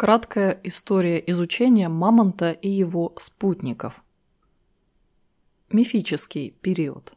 Краткая история изучения мамонта и его спутников. Мифический период.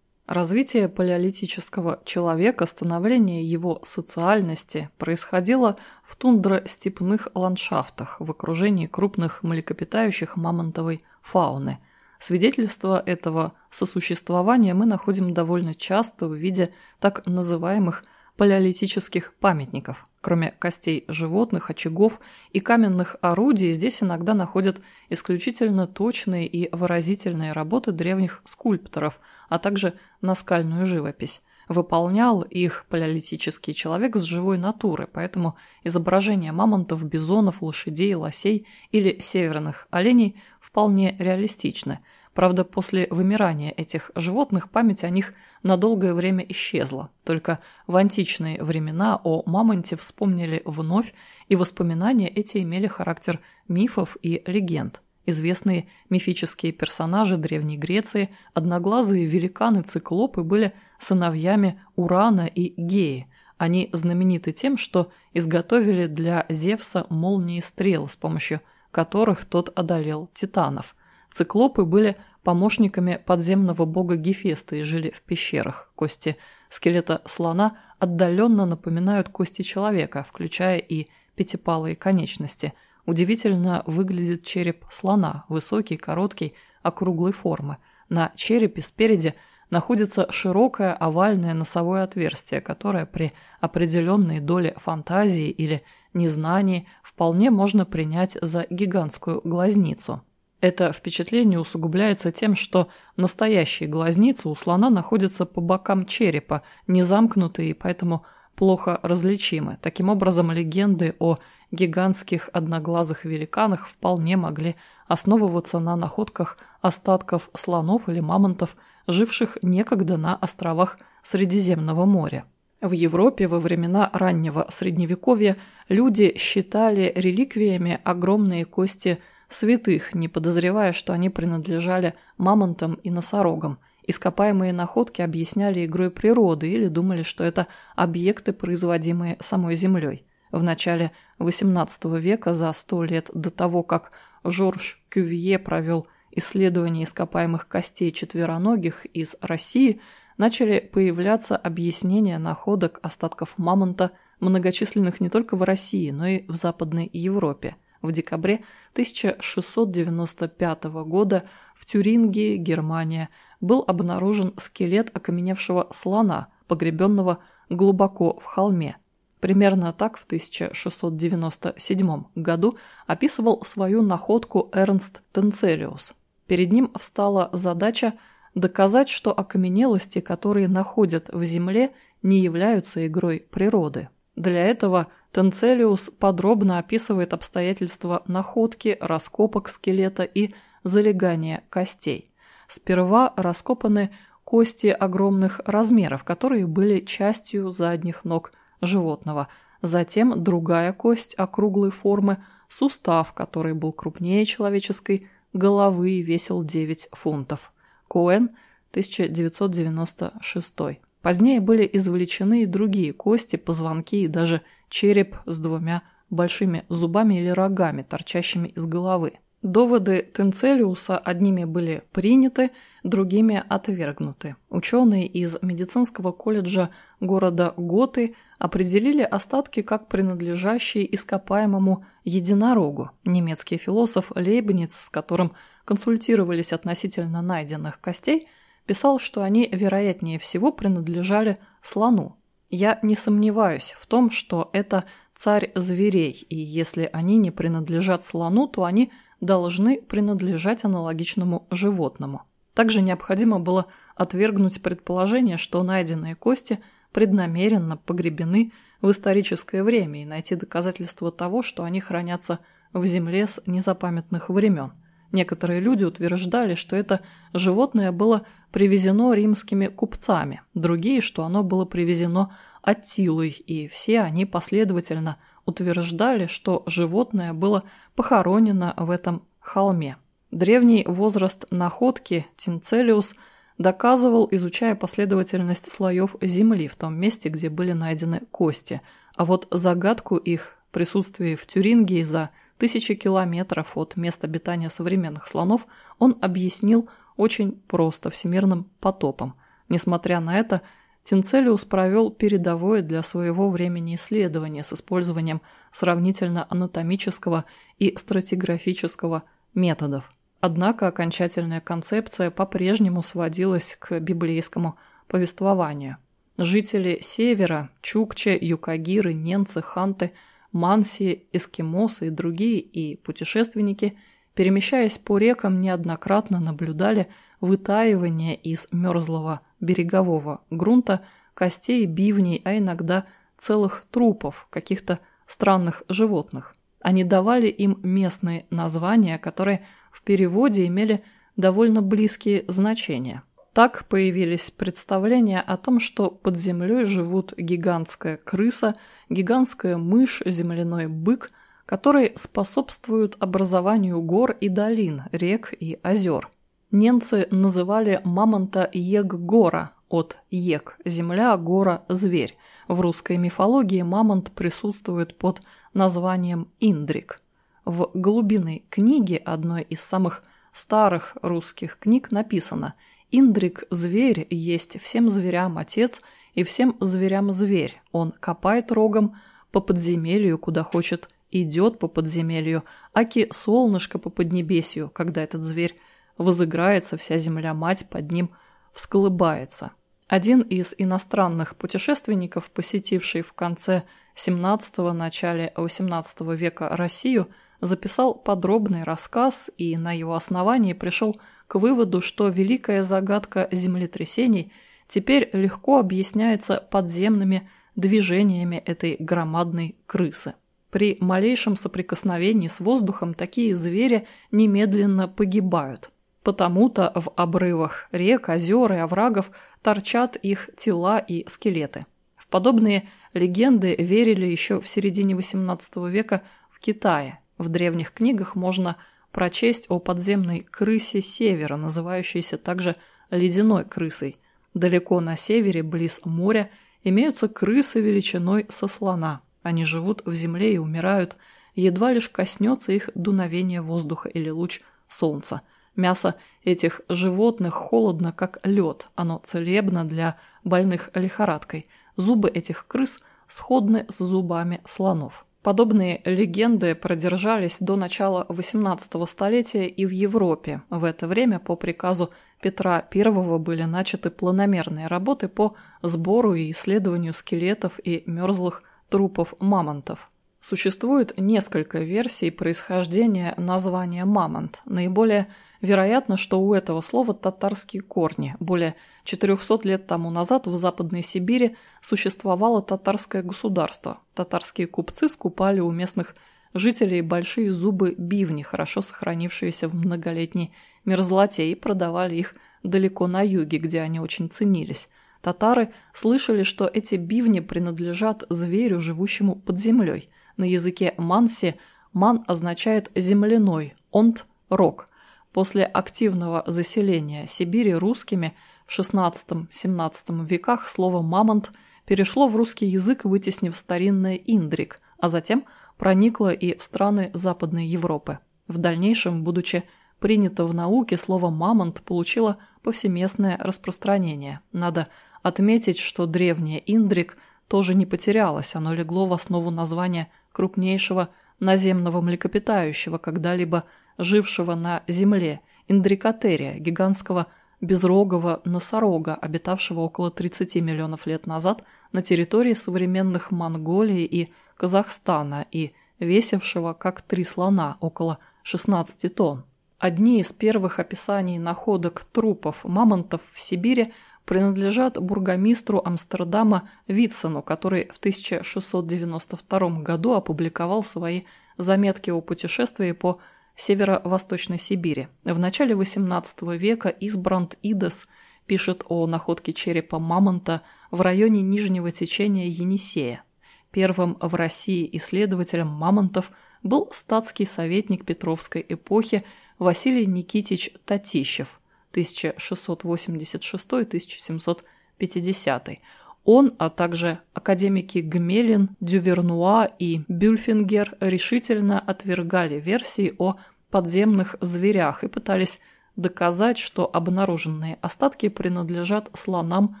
Развитие палеолитического человека, становление его социальности происходило в тундро-степных ландшафтах в окружении крупных млекопитающих мамонтовой фауны. Свидетельства этого сосуществования мы находим довольно часто в виде так называемых палеолитических памятников – Кроме костей животных, очагов и каменных орудий, здесь иногда находят исключительно точные и выразительные работы древних скульпторов, а также наскальную живопись. Выполнял их палеолитический человек с живой натуры, поэтому изображения мамонтов, бизонов, лошадей, лосей или северных оленей вполне реалистичны – Правда, после вымирания этих животных память о них на долгое время исчезла. Только в античные времена о мамонте вспомнили вновь, и воспоминания эти имели характер мифов и легенд. Известные мифические персонажи Древней Греции, одноглазые великаны-циклопы были сыновьями Урана и Геи. Они знамениты тем, что изготовили для Зевса молнии стрел, с помощью которых тот одолел титанов – Циклопы были помощниками подземного бога Гефеста и жили в пещерах. Кости скелета слона отдаленно напоминают кости человека, включая и пятипалые конечности. Удивительно выглядит череп слона, высокий, короткий, округлой формы. На черепе спереди находится широкое овальное носовое отверстие, которое при определенной доле фантазии или незнании вполне можно принять за гигантскую глазницу. Это впечатление усугубляется тем, что настоящие глазницы у слона находятся по бокам черепа, не замкнутые и поэтому плохо различимы. Таким образом, легенды о гигантских одноглазых великанах вполне могли основываться на находках остатков слонов или мамонтов, живших некогда на островах Средиземного моря. В Европе во времена раннего Средневековья люди считали реликвиями огромные кости – святых, не подозревая, что они принадлежали мамонтам и носорогам. Ископаемые находки объясняли игрой природы или думали, что это объекты, производимые самой Землей. В начале XVIII века, за сто лет до того, как Жорж Кювье провел исследование ископаемых костей четвероногих из России, начали появляться объяснения находок остатков мамонта, многочисленных не только в России, но и в Западной Европе – в декабре 1695 года в Тюрингии, Германия, был обнаружен скелет окаменевшего слона, погребенного глубоко в холме. Примерно так в 1697 году описывал свою находку Эрнст Тенцелиус. Перед ним встала задача доказать, что окаменелости, которые находят в Земле, не являются игрой природы. Для этого Тенцелиус подробно описывает обстоятельства находки, раскопок скелета и залегания костей. Сперва раскопаны кости огромных размеров, которые были частью задних ног животного. Затем другая кость округлой формы, сустав, который был крупнее человеческой головы и весил 9 фунтов. Коэн, 1996. Позднее были извлечены и другие кости, позвонки и даже череп с двумя большими зубами или рогами, торчащими из головы. Доводы Тенцелиуса одними были приняты, другими отвергнуты. Ученые из медицинского колледжа города Готы определили остатки как принадлежащие ископаемому единорогу. Немецкий философ Лейбниц, с которым консультировались относительно найденных костей, писал, что они, вероятнее всего, принадлежали слону. Я не сомневаюсь в том, что это царь зверей, и если они не принадлежат слону, то они должны принадлежать аналогичному животному. Также необходимо было отвергнуть предположение, что найденные кости преднамеренно погребены в историческое время и найти доказательства того, что они хранятся в земле с незапамятных времен. Некоторые люди утверждали, что это животное было привезено римскими купцами, другие, что оно было привезено Аттилой, и все они последовательно утверждали, что животное было похоронено в этом холме. Древний возраст находки Тинцелиус доказывал, изучая последовательность слоев земли в том месте, где были найдены кости, а вот загадку их присутствии в Тюрингии за тысячи километров от места обитания современных слонов он объяснил очень просто всемирным потопом. Несмотря на это, Тинцелиус провел передовое для своего времени исследование с использованием сравнительно анатомического и стратиграфического методов. Однако окончательная концепция по-прежнему сводилась к библейскому повествованию. Жители Севера, Чукче, Юкагиры, Ненцы, Ханты, Манси, Эскимосы и другие и путешественники, перемещаясь по рекам, неоднократно наблюдали вытаивание из мерзлого берегового грунта костей, бивней, а иногда целых трупов каких-то странных животных. Они давали им местные названия, которые в переводе имели довольно близкие значения. Так появились представления о том, что под землей живут гигантская крыса, гигантская мышь, земляной бык, которые способствуют образованию гор и долин, рек и озер. Немцы называли мамонта Ег-гора от Ег – земля, гора – зверь. В русской мифологии мамонт присутствует под названием Индрик. В «Голубиной книге», одной из самых старых русских книг, написано «Индрик – зверь, есть всем зверям отец и всем зверям зверь. Он копает рогом по подземелью, куда хочет, идет по подземелью, аки солнышко по поднебесью, когда этот зверь возыграется, вся земля-мать под ним всколыбается». Один из иностранных путешественников, посетивший в конце XVII – начале XVIII века Россию, записал подробный рассказ и на его основании пришел к выводу, что великая загадка землетрясений теперь легко объясняется подземными движениями этой громадной крысы. При малейшем соприкосновении с воздухом такие звери немедленно погибают. Потому-то в обрывах рек, озер и оврагов торчат их тела и скелеты. В подобные Легенды верили еще в середине XVIII века в Китае. В древних книгах можно прочесть о подземной крысе севера, называющейся также ледяной крысой. Далеко на севере, близ моря, имеются крысы величиной со слона. Они живут в земле и умирают, едва лишь коснется их дуновение воздуха или луч солнца. Мясо этих животных холодно, как лед, оно целебно для больных лихорадкой – Зубы этих крыс сходны с зубами слонов. Подобные легенды продержались до начала XVIII столетия и в Европе. В это время по приказу Петра I были начаты планомерные работы по сбору и исследованию скелетов и мерзлых трупов мамонтов. Существует несколько версий происхождения названия «мамонт». Наиболее вероятно, что у этого слова татарские корни. Более 400 лет тому назад в Западной Сибири существовало татарское государство. Татарские купцы скупали у местных жителей большие зубы бивни, хорошо сохранившиеся в многолетней мерзлоте, и продавали их далеко на юге, где они очень ценились. Татары слышали, что эти бивни принадлежат зверю, живущему под землей. На языке манси ман означает «земляной», онт – «рог». После активного заселения Сибири русскими – в XVI-XVII веках слово «мамонт» перешло в русский язык, вытеснив старинное «индрик», а затем проникло и в страны Западной Европы. В дальнейшем, будучи принято в науке, слово «мамонт» получило повсеместное распространение. Надо отметить, что древнее «индрик» тоже не потерялось, оно легло в основу названия крупнейшего наземного млекопитающего, когда-либо жившего на Земле, индрикотерия, гигантского безрогого носорога, обитавшего около 30 миллионов лет назад на территории современных Монголии и Казахстана и весившего как три слона, около 16 тонн. Одни из первых описаний находок трупов мамонтов в Сибири принадлежат бургомистру Амстердама Витсону, который в 1692 году опубликовал свои заметки о путешествии по северо-восточной Сибири. В начале XVIII века Избранд Идес пишет о находке черепа мамонта в районе нижнего течения Енисея. Первым в России исследователем мамонтов был статский советник Петровской эпохи Василий Никитич Татищев 1686-1750. Он, а также академики Гмелин, Дювернуа и Бюльфингер решительно отвергали версии о подземных зверях и пытались доказать, что обнаруженные остатки принадлежат слонам,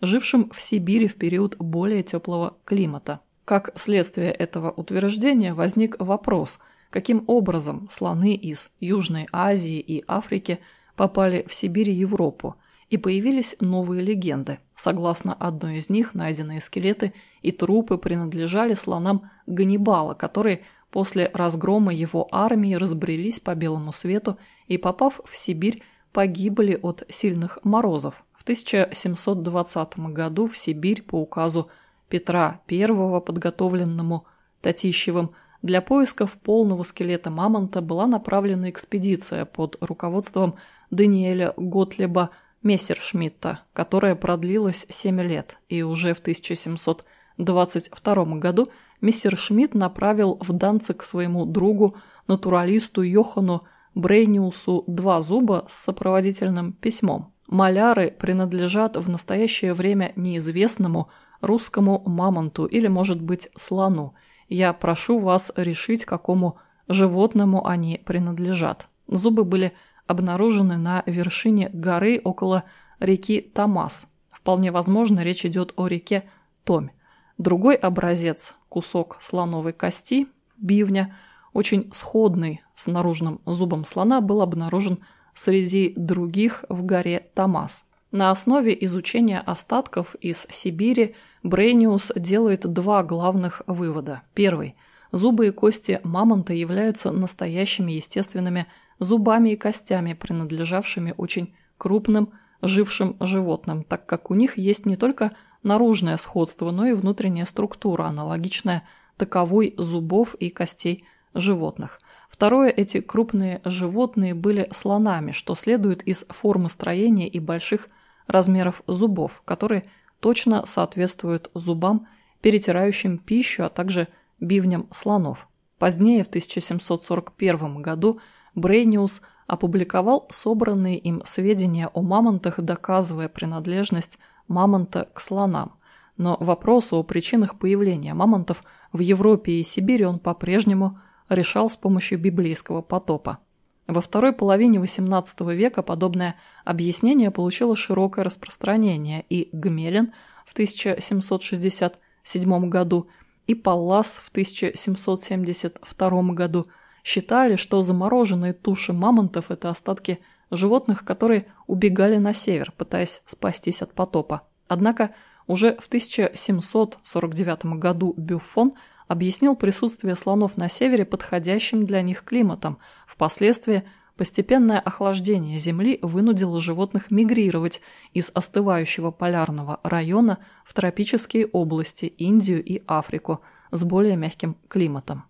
жившим в Сибири в период более теплого климата. Как следствие этого утверждения возник вопрос, каким образом слоны из Южной Азии и Африки попали в Сибирь и Европу, и появились новые легенды. Согласно одной из них, найденные скелеты и трупы принадлежали слонам Ганнибала, которые после разгрома его армии разбрелись по белому свету и, попав в Сибирь, погибли от сильных морозов. В 1720 году в Сибирь по указу Петра I, подготовленному Татищевым, для поисков полного скелета мамонта была направлена экспедиция под руководством Даниэля Готлеба Мессершмитта, которая продлилась 7 лет, и уже в 1722 году Мессершмитт направил в Данцик своему другу, натуралисту Йохану Брейниусу два зуба с сопроводительным письмом. Маляры принадлежат в настоящее время неизвестному русскому мамонту или, может быть, слону. Я прошу вас решить, какому животному они принадлежат. Зубы были обнаружены на вершине горы около реки Тамас. Вполне возможно, речь идет о реке Томь. Другой образец – кусок слоновой кости, бивня, очень сходный с наружным зубом слона, был обнаружен среди других в горе Тамас. На основе изучения остатков из Сибири Брейниус делает два главных вывода. Первый – зубы и кости мамонта являются настоящими естественными зубами и костями, принадлежавшими очень крупным жившим животным, так как у них есть не только наружное сходство, но и внутренняя структура, аналогичная таковой зубов и костей животных. Второе, эти крупные животные были слонами, что следует из формы строения и больших размеров зубов, которые точно соответствуют зубам, перетирающим пищу, а также бивням слонов. Позднее, в 1741 году, Брейниус опубликовал собранные им сведения о мамонтах, доказывая принадлежность мамонта к слонам. Но вопрос о причинах появления мамонтов в Европе и Сибири он по-прежнему решал с помощью библейского потопа. Во второй половине XVIII века подобное объяснение получило широкое распространение, и Гмелин в 1767 году и Паллас в 1772 году – считали, что замороженные туши мамонтов – это остатки животных, которые убегали на север, пытаясь спастись от потопа. Однако уже в 1749 году Бюффон объяснил присутствие слонов на севере подходящим для них климатом. Впоследствии постепенное охлаждение Земли вынудило животных мигрировать из остывающего полярного района в тропические области, Индию и Африку с более мягким климатом.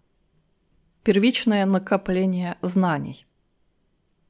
Первичное накопление знаний.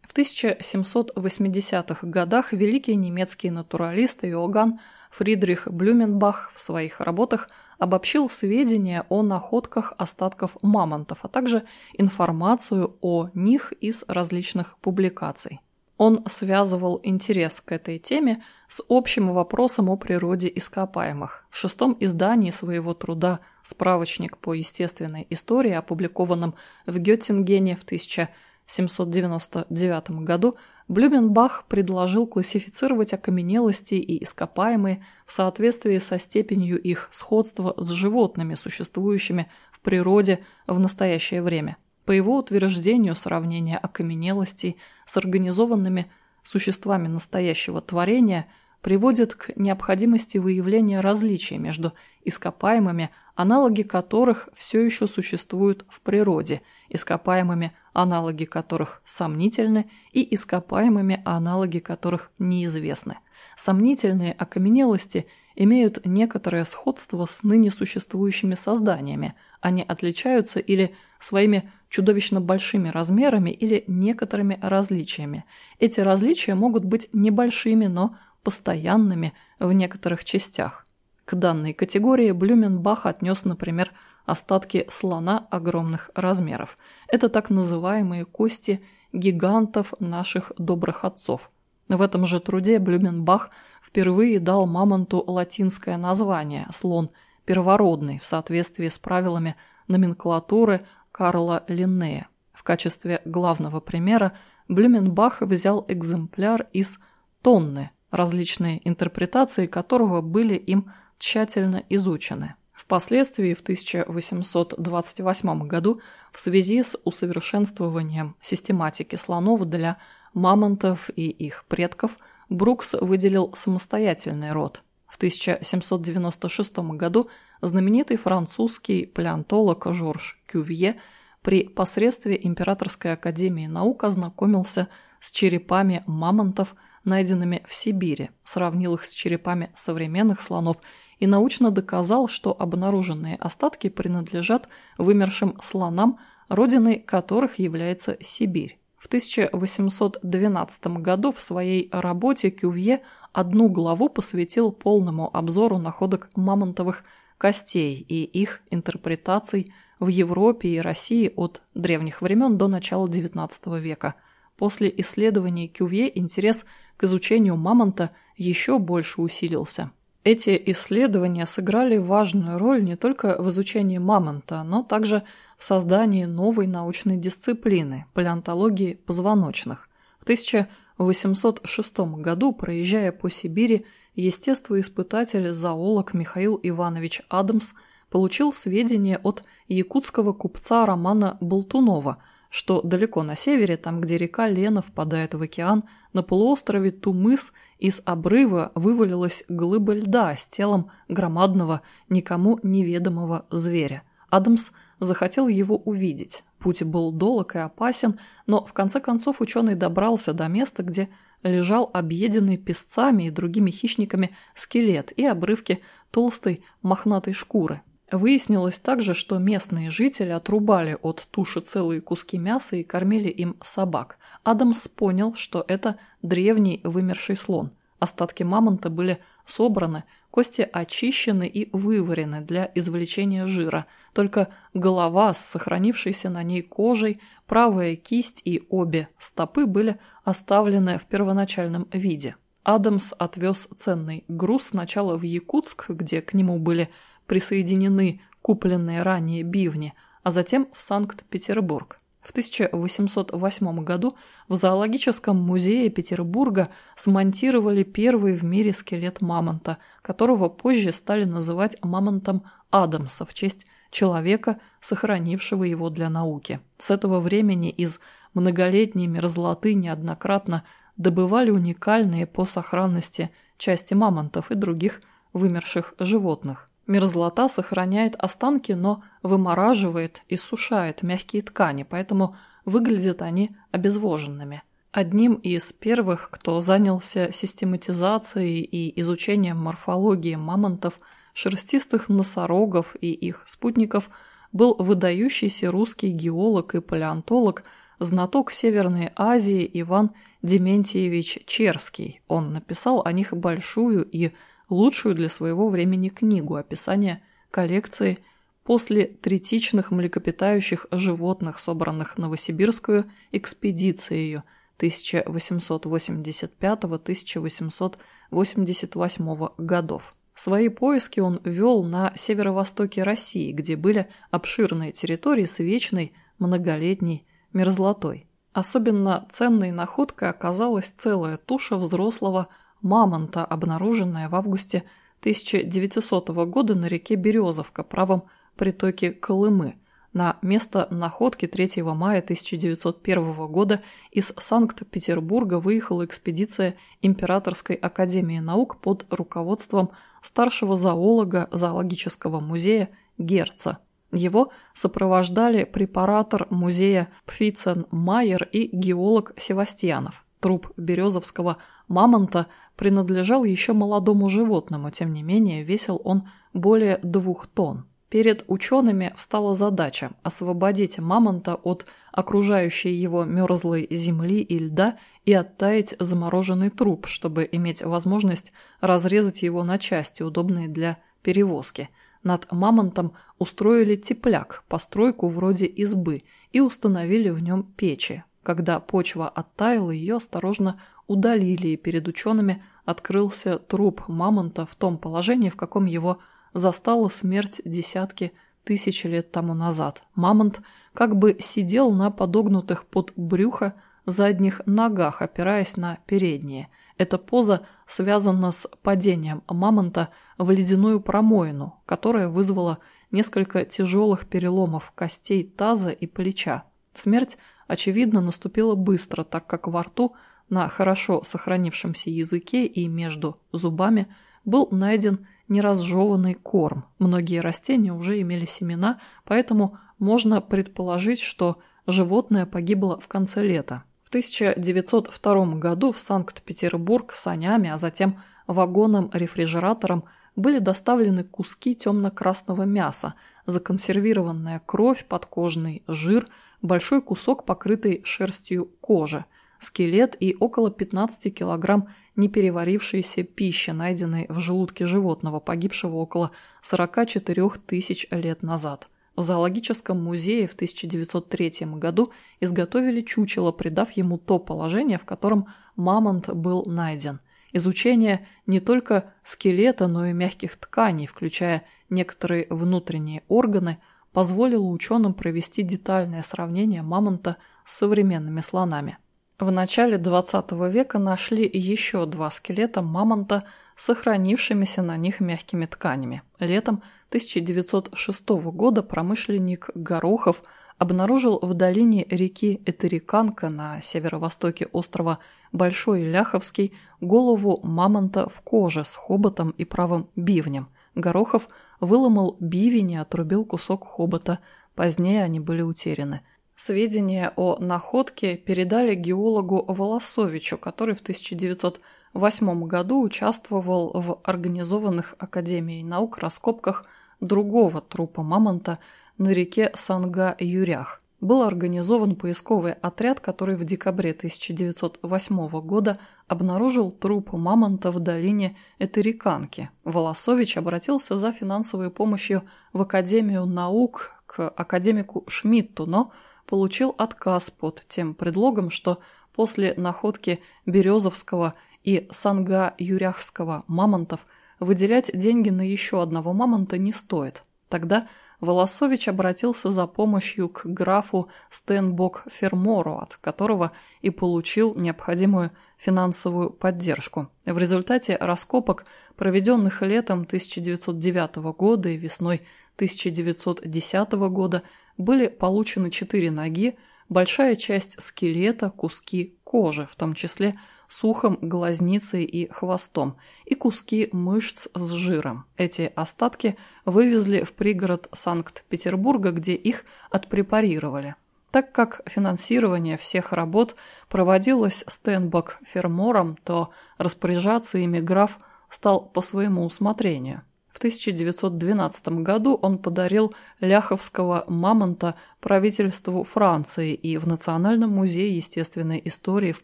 В 1780-х годах великий немецкий натуралист Иоганн Фридрих Блюменбах в своих работах обобщил сведения о находках остатков мамонтов, а также информацию о них из различных публикаций. Он связывал интерес к этой теме с общим вопросом о природе ископаемых. В шестом издании своего труда «Справочник по естественной истории», опубликованном в Геттингене в 1799 году, Блюменбах предложил классифицировать окаменелости и ископаемые в соответствии со степенью их сходства с животными, существующими в природе в настоящее время. По его утверждению, сравнение окаменелостей с организованными существами настоящего творения приводит к необходимости выявления различий между ископаемыми, аналоги которых все еще существуют в природе, ископаемыми, аналоги которых сомнительны, и ископаемыми, аналоги которых неизвестны. Сомнительные окаменелости имеют некоторое сходство с ныне существующими созданиями, они отличаются или своими чудовищно большими размерами или некоторыми различиями. Эти различия могут быть небольшими, но постоянными в некоторых частях. К данной категории Блюменбах отнес, например, остатки слона огромных размеров. Это так называемые кости гигантов наших добрых отцов. В этом же труде Блюменбах впервые дал мамонту латинское название – слон первородный в соответствии с правилами номенклатуры Карла Линнея. В качестве главного примера Блюменбах взял экземпляр из тонны, различные интерпретации которого были им тщательно изучены. Впоследствии в 1828 году в связи с усовершенствованием систематики слонов для мамонтов и их предков Брукс выделил самостоятельный род. В 1796 году знаменитый французский палеонтолог Жорж Кювье при посредстве Императорской академии наук ознакомился с черепами мамонтов, найденными в Сибири, сравнил их с черепами современных слонов и научно доказал, что обнаруженные остатки принадлежат вымершим слонам, родиной которых является Сибирь. В 1812 году в своей работе Кювье одну главу посвятил полному обзору находок мамонтовых костей и их интерпретаций в Европе и России от древних времен до начала XIX века. После исследований Кювье интерес к изучению мамонта еще больше усилился. Эти исследования сыграли важную роль не только в изучении мамонта, но также в создании новой научной дисциплины – палеонтологии позвоночных. В 1806 году, проезжая по Сибири, естествоиспытатель-зоолог Михаил Иванович Адамс получил сведения от якутского купца Романа Болтунова, что далеко на севере, там, где река Лена впадает в океан, на полуострове Тумыс из обрыва вывалилась глыба льда с телом громадного, никому неведомого зверя. Адамс захотел его увидеть. Путь был долг и опасен, но в конце концов ученый добрался до места, где лежал объеденный песцами и другими хищниками скелет и обрывки толстой мохнатой шкуры. Выяснилось также, что местные жители отрубали от туши целые куски мяса и кормили им собак. Адамс понял, что это древний вымерший слон. Остатки мамонта были собраны, кости очищены и выварены для извлечения жира. Только голова с сохранившейся на ней кожей, правая кисть и обе стопы были оставлены в первоначальном виде. Адамс отвез ценный груз сначала в Якутск, где к нему были присоединены купленные ранее бивни, а затем в Санкт-Петербург. В 1808 году в Зоологическом музее Петербурга смонтировали первый в мире скелет мамонта, которого позже стали называть мамонтом Адамса в честь человека, сохранившего его для науки. С этого времени из многолетней мерзлоты неоднократно добывали уникальные по сохранности части мамонтов и других вымерших животных. Мерзлота сохраняет останки, но вымораживает и сушает мягкие ткани, поэтому выглядят они обезвоженными. Одним из первых, кто занялся систематизацией и изучением морфологии мамонтов, шерстистых носорогов и их спутников, был выдающийся русский геолог и палеонтолог, знаток Северной Азии Иван Дементьевич Черский. Он написал о них большую и лучшую для своего времени книгу описания коллекции после третичных млекопитающих животных, собранных Новосибирскую экспедицией 1885-1888 годов. Свои поиски он вел на северо-востоке России, где были обширные территории с вечной многолетней мерзлотой. Особенно ценной находкой оказалась целая туша взрослого мамонта, обнаруженная в августе 1900 года на реке Березовка, правом притоке Колымы. На место находки 3 мая 1901 года из Санкт-Петербурга выехала экспедиция Императорской академии наук под руководством старшего зоолога зоологического музея Герца. Его сопровождали препаратор музея Пфицен Майер и геолог Севастьянов. Труп березовского мамонта принадлежал еще молодому животному, тем не менее весил он более двух тонн. Перед учеными встала задача освободить мамонта от окружающей его мерзлой земли и льда и оттаять замороженный труп, чтобы иметь возможность разрезать его на части, удобные для перевозки. Над мамонтом устроили тепляк, постройку вроде избы, и установили в нем печи. Когда почва оттаяла, ее осторожно удалили и перед учеными открылся труп мамонта в том положении, в каком его застала смерть десятки тысяч лет тому назад. Мамонт как бы сидел на подогнутых под брюхо задних ногах, опираясь на передние. Эта поза связана с падением мамонта в ледяную промоину, которая вызвала несколько тяжелых переломов костей таза и плеча. Смерть, очевидно, наступила быстро, так как во рту на хорошо сохранившемся языке и между зубами был найден неразжеванный корм. Многие растения уже имели семена, поэтому можно предположить, что животное погибло в конце лета. В 1902 году в Санкт-Петербург санями, а затем вагоном-рефрижератором были доставлены куски темно-красного мяса, законсервированная кровь, подкожный жир, большой кусок покрытый шерстью кожи, скелет и около 15 килограмм непереварившейся пищи, найденной в желудке животного, погибшего около 44 тысяч лет назад. В зоологическом музее в 1903 году изготовили чучело, придав ему то положение, в котором мамонт был найден. Изучение не только скелета, но и мягких тканей, включая некоторые внутренние органы, позволило ученым провести детальное сравнение мамонта с современными слонами. В начале XX века нашли еще два скелета мамонта с сохранившимися на них мягкими тканями. Летом 1906 года промышленник Горохов обнаружил в долине реки Этериканка на северо-востоке острова Большой Ляховский голову мамонта в коже с хоботом и правым бивнем. Горохов выломал бивень и отрубил кусок хобота. Позднее они были утеряны. Сведения о находке передали геологу Волосовичу, который в 1908 году участвовал в организованных Академией наук раскопках другого трупа мамонта на реке Санга-Юрях. Был организован поисковый отряд, который в декабре 1908 года обнаружил труп мамонта в долине Этериканки. Волосович обратился за финансовой помощью в Академию наук к академику Шмидту, но получил отказ под тем предлогом, что после находки Березовского и Санга-Юряхского мамонтов – выделять деньги на еще одного мамонта не стоит. Тогда Волосович обратился за помощью к графу Стенбок Фермору, от которого и получил необходимую финансовую поддержку. В результате раскопок, проведенных летом 1909 года и весной 1910 года, были получены четыре ноги, большая часть скелета, куски кожи, в том числе – с ухом, глазницей и хвостом, и куски мышц с жиром. Эти остатки вывезли в пригород Санкт-Петербурга, где их отпрепарировали. Так как финансирование всех работ проводилось Стенбок Фермором, то распоряжаться ими граф стал по своему усмотрению. В 1912 году он подарил ляховского мамонта правительству Франции, и в Национальном музее естественной истории в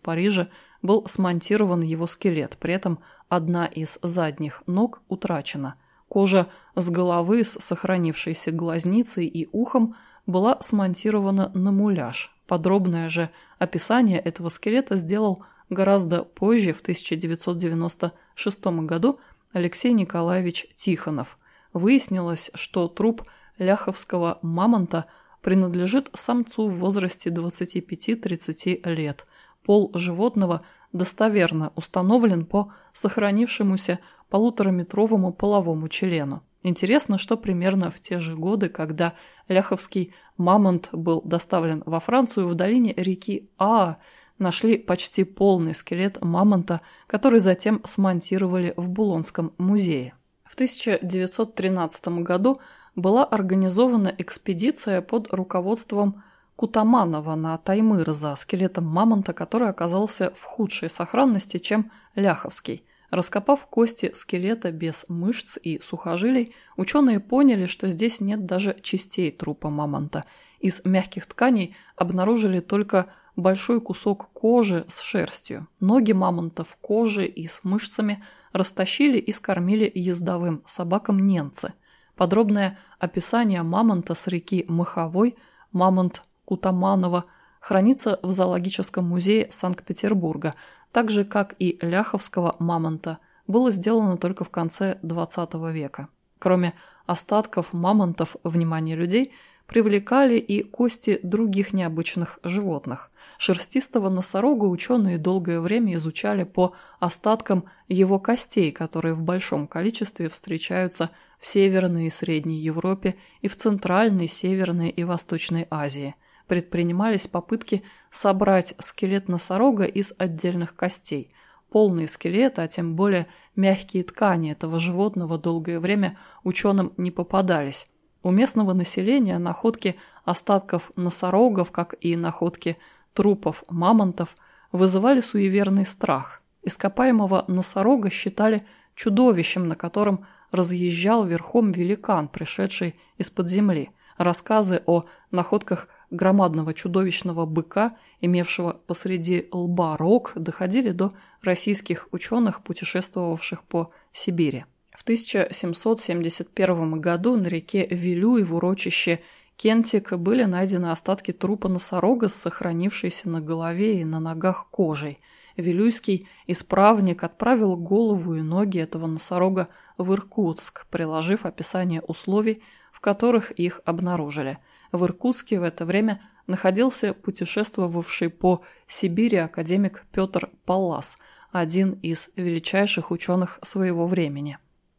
Париже был смонтирован его скелет, при этом одна из задних ног утрачена. Кожа с головы с сохранившейся глазницей и ухом была смонтирована на муляж. Подробное же описание этого скелета сделал гораздо позже, в 1996 году, Алексей Николаевич Тихонов. Выяснилось, что труп ляховского мамонта принадлежит самцу в возрасте 25-30 лет. Пол животного достоверно установлен по сохранившемуся полутораметровому половому члену. Интересно, что примерно в те же годы, когда ляховский мамонт был доставлен во Францию, в долине реки Аа нашли почти полный скелет мамонта, который затем смонтировали в Булонском музее. В 1913 году была организована экспедиция под руководством Кутаманова на Таймыр за скелетом мамонта, который оказался в худшей сохранности, чем ляховский. Раскопав кости скелета без мышц и сухожилий, ученые поняли, что здесь нет даже частей трупа мамонта. Из мягких тканей обнаружили только большой кусок кожи с шерстью. Ноги мамонта в коже и с мышцами растащили и скормили ездовым собакам ненцы. Подробное описание мамонта с реки Маховой, мамонт Кутаманова, хранится в Зоологическом музее Санкт-Петербурга, так же, как и ляховского мамонта, было сделано только в конце XX века. Кроме остатков мамонтов внимание людей привлекали и кости других необычных животных. Шерстистого носорога ученые долгое время изучали по остаткам его костей, которые в большом количестве встречаются в Северной и Средней Европе и в Центральной, Северной и Восточной Азии – предпринимались попытки собрать скелет носорога из отдельных костей. Полные скелеты, а тем более мягкие ткани этого животного долгое время ученым не попадались. У местного населения находки остатков носорогов, как и находки трупов мамонтов, вызывали суеверный страх. Ископаемого носорога считали чудовищем, на котором разъезжал верхом великан, пришедший из-под земли. Рассказы о находках громадного чудовищного быка, имевшего посреди лба рог, доходили до российских ученых, путешествовавших по Сибири. В 1771 году на реке Вилюй в урочище Кентик были найдены остатки трупа носорога с сохранившейся на голове и на ногах кожей. Вилюйский исправник отправил голову и ноги этого носорога в Иркутск, приложив описание условий, в которых их обнаружили – в Иркутске в это время находился путешествовавший по Сибири академик Петр Паллас, один из величайших ученых своего времени.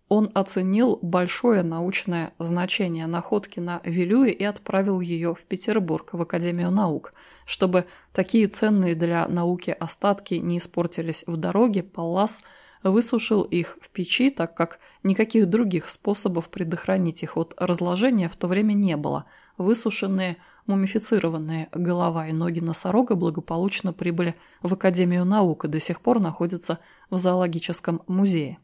Он оценил большое научное значение находки на Вилюе и отправил ее в Петербург, в Академию наук. Чтобы такие ценные для науки остатки не испортились в дороге, Паллас высушил их в печи, так как никаких других способов предохранить их от разложения в то время не было – высушенные, мумифицированные голова и ноги носорога благополучно прибыли в Академию наук и до сих пор находятся в зоологическом музее.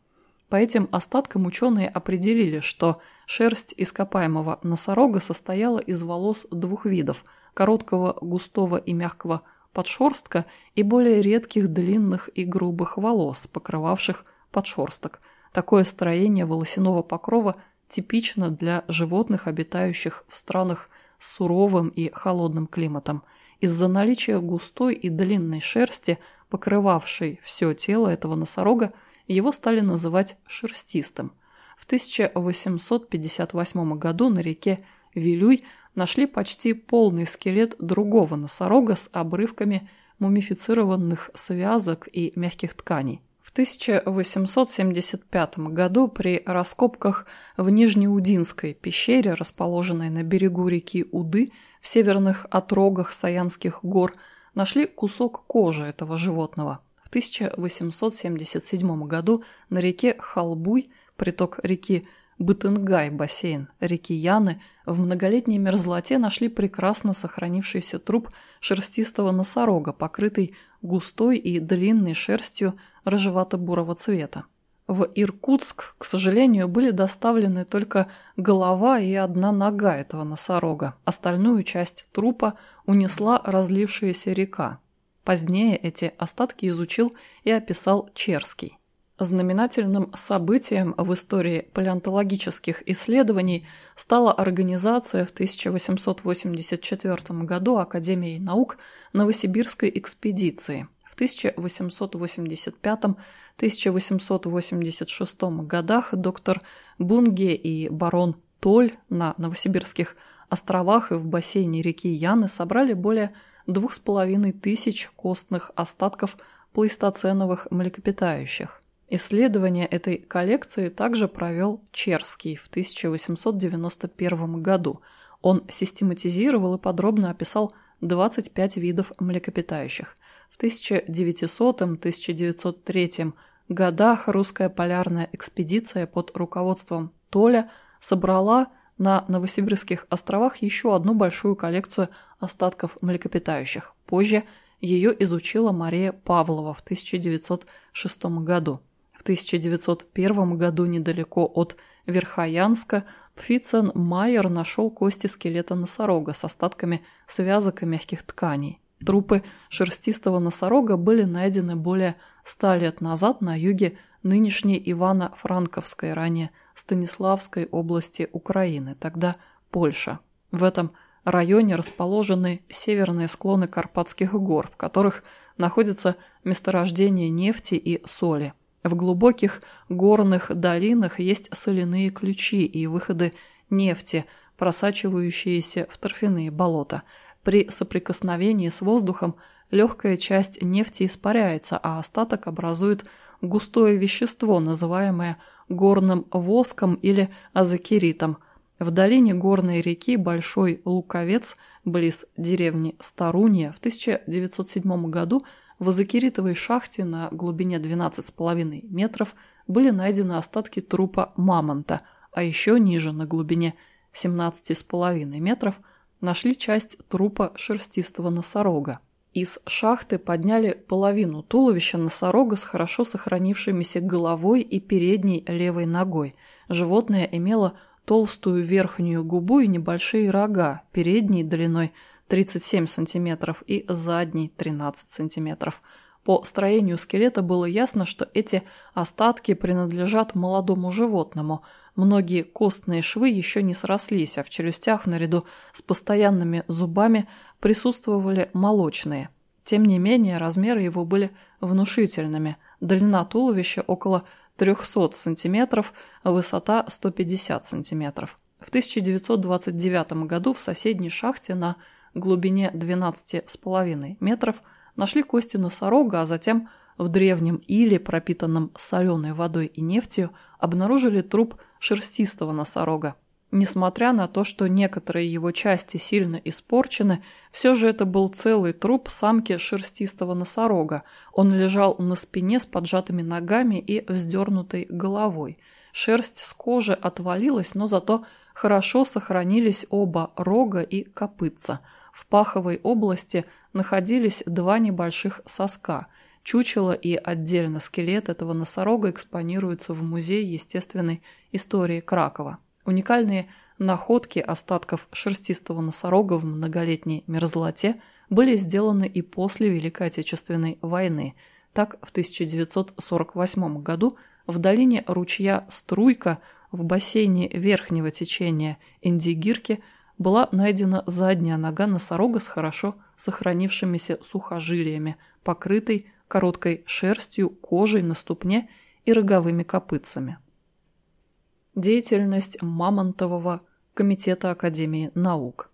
По этим остаткам ученые определили, что шерсть ископаемого носорога состояла из волос двух видов – короткого, густого и мягкого подшерстка и более редких длинных и грубых волос, покрывавших подшерсток. Такое строение волосяного покрова – типично для животных, обитающих в странах с суровым и холодным климатом. Из-за наличия густой и длинной шерсти, покрывавшей все тело этого носорога, его стали называть шерстистым. В 1858 году на реке Вилюй нашли почти полный скелет другого носорога с обрывками мумифицированных связок и мягких тканей. 1875 году при раскопках в Нижнеудинской пещере, расположенной на берегу реки Уды в северных отрогах Саянских гор, нашли кусок кожи этого животного. В 1877 году на реке Халбуй, приток реки Бытынгай, бассейн реки Яны, в многолетней мерзлоте нашли прекрасно сохранившийся труп шерстистого носорога, покрытый густой и длинной шерстью рыжевато-бурого цвета. В Иркутск, к сожалению, были доставлены только голова и одна нога этого носорога. Остальную часть трупа унесла разлившаяся река. Позднее эти остатки изучил и описал Черский. Знаменательным событием в истории палеонтологических исследований стала организация в 1884 году Академией наук Новосибирской экспедиции – в 1885-1886 годах доктор Бунге и барон Толь на Новосибирских островах и в бассейне реки Яны собрали более тысяч костных остатков плейстоценовых млекопитающих. Исследование этой коллекции также провел Черский в 1891 году. Он систематизировал и подробно описал 25 видов млекопитающих – в 1900-1903 годах русская полярная экспедиция под руководством Толя собрала на Новосибирских островах еще одну большую коллекцию остатков млекопитающих. Позже ее изучила Мария Павлова в 1906 году. В 1901 году недалеко от Верхоянска Пфицен Майер нашел кости скелета носорога с остатками связок и мягких тканей. Трупы шерстистого носорога были найдены более ста лет назад на юге нынешней Ивано-Франковской, ранее Станиславской области Украины, тогда Польша. В этом районе расположены северные склоны Карпатских гор, в которых находятся месторождения нефти и соли. В глубоких горных долинах есть соляные ключи и выходы нефти, просачивающиеся в торфяные болота. При соприкосновении с воздухом легкая часть нефти испаряется, а остаток образует густое вещество, называемое горным воском или азокеритом. В долине горной реки Большой Луковец, близ деревни Старунья, в 1907 году в азокеритовой шахте на глубине 12,5 метров были найдены остатки трупа мамонта, а еще ниже, на глубине 17,5 метров, нашли часть трупа шерстистого носорога. Из шахты подняли половину туловища носорога с хорошо сохранившимися головой и передней левой ногой. Животное имело толстую верхнюю губу и небольшие рога, передней длиной 37 см и задней 13 см. По строению скелета было ясно, что эти остатки принадлежат молодому животному. Многие костные швы еще не срослись, а в челюстях наряду с постоянными зубами – присутствовали молочные. Тем не менее, размеры его были внушительными. Длина туловища около 300 см, высота 150 см. В 1929 году в соседней шахте на глубине 12,5 метров нашли кости носорога, а затем в древнем иле, пропитанном соленой водой и нефтью, обнаружили труп шерстистого носорога. Несмотря на то, что некоторые его части сильно испорчены, все же это был целый труп самки шерстистого носорога. Он лежал на спине с поджатыми ногами и вздернутой головой. Шерсть с кожи отвалилась, но зато хорошо сохранились оба рога и копытца. В паховой области находились два небольших соска. Чучело и отдельно скелет этого носорога экспонируются в Музее естественной истории Кракова. Уникальные находки остатков шерстистого носорога в многолетней мерзлоте были сделаны и после Великой Отечественной войны. Так, в 1948 году в долине ручья Струйка в бассейне верхнего течения Индигирки была найдена задняя нога носорога с хорошо сохранившимися сухожилиями, покрытой короткой шерстью, кожей на ступне и роговыми копытцами деятельность Мамонтового комитета Академии наук.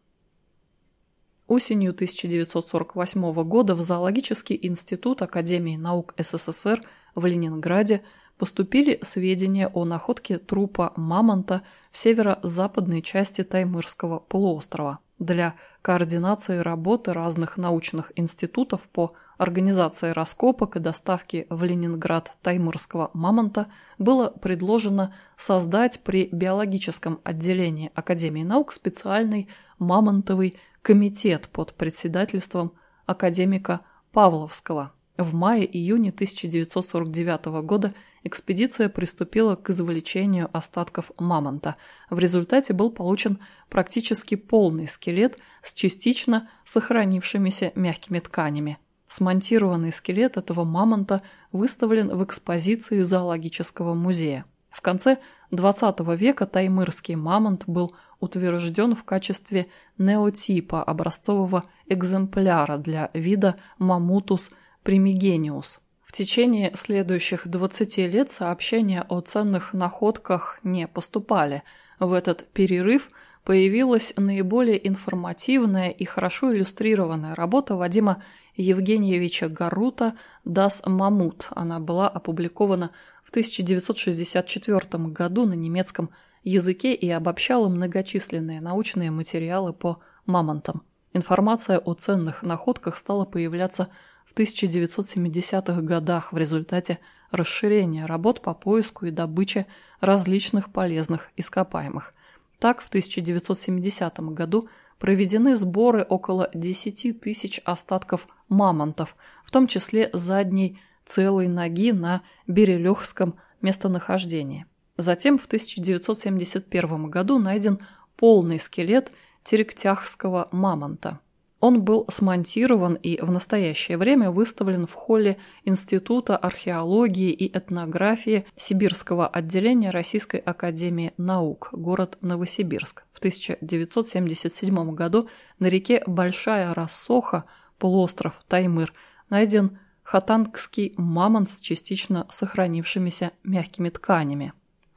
Осенью 1948 года в Зоологический институт Академии наук СССР в Ленинграде поступили сведения о находке трупа мамонта в северо-западной части Таймырского полуострова. Для координации работы разных научных институтов по организации раскопок и доставки в Ленинград таймырского мамонта было предложено создать при биологическом отделении Академии наук специальный мамонтовый комитет под председательством академика Павловского. В мае-июне 1949 года экспедиция приступила к извлечению остатков мамонта. В результате был получен практически полный скелет с частично сохранившимися мягкими тканями. Смонтированный скелет этого мамонта выставлен в экспозиции зоологического музея. В конце XX века таймырский мамонт был утвержден в качестве неотипа образцового экземпляра для вида Mammutus primigenius. В течение следующих 20 лет сообщения о ценных находках не поступали. В этот перерыв появилась наиболее информативная и хорошо иллюстрированная работа Вадима Евгеньевича Гарута «Das Мамут». Она была опубликована в 1964 году на немецком языке и обобщала многочисленные научные материалы по мамонтам. Информация о ценных находках стала появляться в 1970-х годах в результате расширения работ по поиску и добыче различных полезных ископаемых. Так, в 1970 году проведены сборы около 10 тысяч остатков мамонтов, в том числе задней целой ноги на Берелехском местонахождении. Затем в 1971 году найден полный скелет теректяхского мамонта. Он был смонтирован и в настоящее время выставлен в холле Института археологии и этнографии Сибирского отделения Российской академии наук, город Новосибирск. В 1977 году на реке Большая Рассоха, полуостров Таймыр, найден хатангский мамонт с частично сохранившимися мягкими тканями.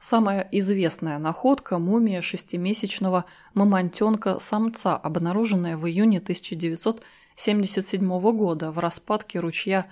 Самая известная находка – мумия шестимесячного мамонтенка-самца, обнаруженная в июне 1977 года в распадке ручья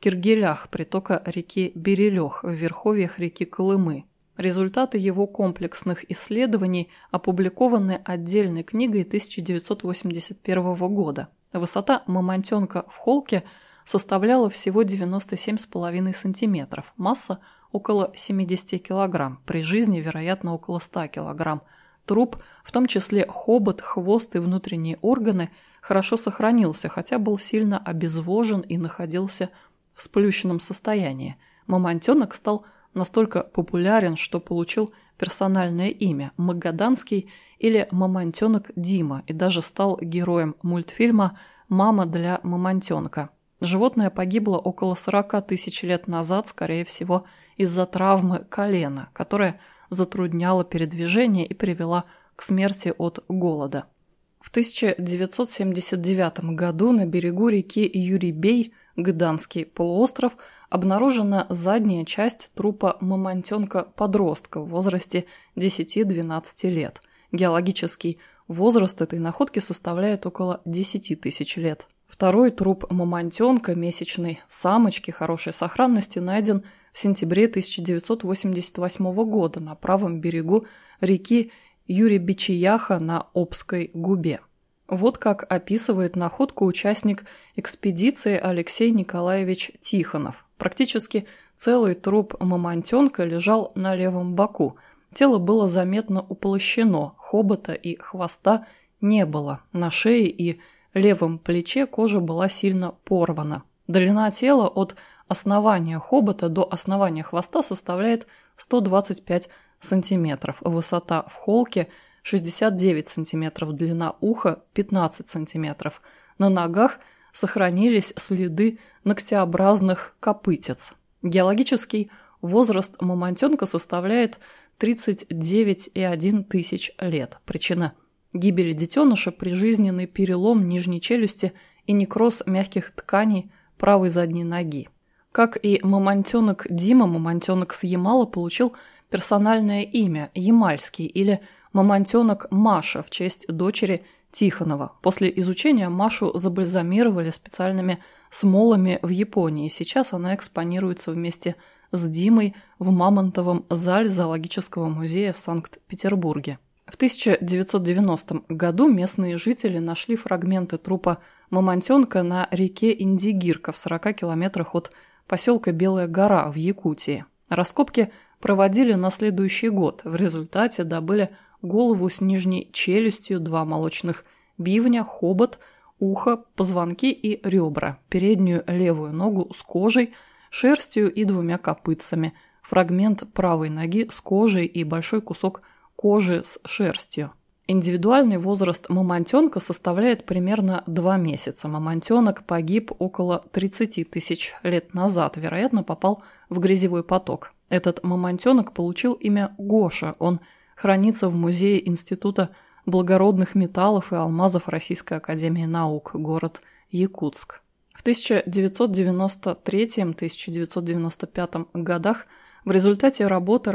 Киргелях, притока реки Берелех в верховьях реки Колымы. Результаты его комплексных исследований опубликованы отдельной книгой 1981 года. Высота мамонтенка в холке составляла всего 97,5 см, масса – около 70 кг, при жизни, вероятно, около 100 кг. Труп, в том числе хобот, хвост и внутренние органы, хорошо сохранился, хотя был сильно обезвожен и находился в сплющенном состоянии. Мамонтенок стал настолько популярен, что получил персональное имя – Магаданский или Мамонтенок Дима и даже стал героем мультфильма «Мама для мамонтенка». Животное погибло около 40 тысяч лет назад, скорее всего, из-за травмы колена, которая затрудняла передвижение и привела к смерти от голода. В 1979 году на берегу реки Юрибей, Гданский полуостров, обнаружена задняя часть трупа мамонтенка-подростка в возрасте 10-12 лет. Геологический возраст этой находки составляет около 10 тысяч лет. Второй труп мамонтенка месячной самочки хорошей сохранности найден в сентябре 1988 года на правом берегу реки Юрий-Бичияха на Обской губе. Вот как описывает находку участник экспедиции Алексей Николаевич Тихонов. Практически целый труп мамонтенка лежал на левом боку. Тело было заметно уплощено, хобота и хвоста не было. На шее и левом плече кожа была сильно порвана. Длина тела от основания хобота до основания хвоста составляет 125 см, высота в холке 69 см, длина уха 15 см. На ногах сохранились следы ногтеобразных копытец. Геологический возраст мамонтенка составляет 39,1 тысяч лет. Причина гибели детеныша – прижизненный перелом нижней челюсти и некроз мягких тканей правой задней ноги. Как и мамонтенок Дима, мамонтенок с Ямала получил персональное имя Ямальский или мамонтенок Маша в честь дочери Тихонова. После изучения Машу забальзамировали специальными смолами в Японии. Сейчас она экспонируется вместе с Димой в Мамонтовом зале зоологического музея в Санкт-Петербурге. В 1990 году местные жители нашли фрагменты трупа мамонтенка на реке Индигирка в 40 километрах от поселка Белая гора в Якутии. Раскопки проводили на следующий год. В результате добыли голову с нижней челюстью, два молочных бивня, хобот, ухо, позвонки и ребра, переднюю левую ногу с кожей, шерстью и двумя копытцами, фрагмент правой ноги с кожей и большой кусок кожи с шерстью. Индивидуальный возраст мамонтенка составляет примерно 2 месяца. Мамонтенок погиб около 30 тысяч лет назад, вероятно, попал в грязевой поток. Этот мамонтенок получил имя Гоша. Он хранится в музее Института благородных металлов и алмазов Российской Академии Наук, город Якутск. В 1993-1995 годах в результате работы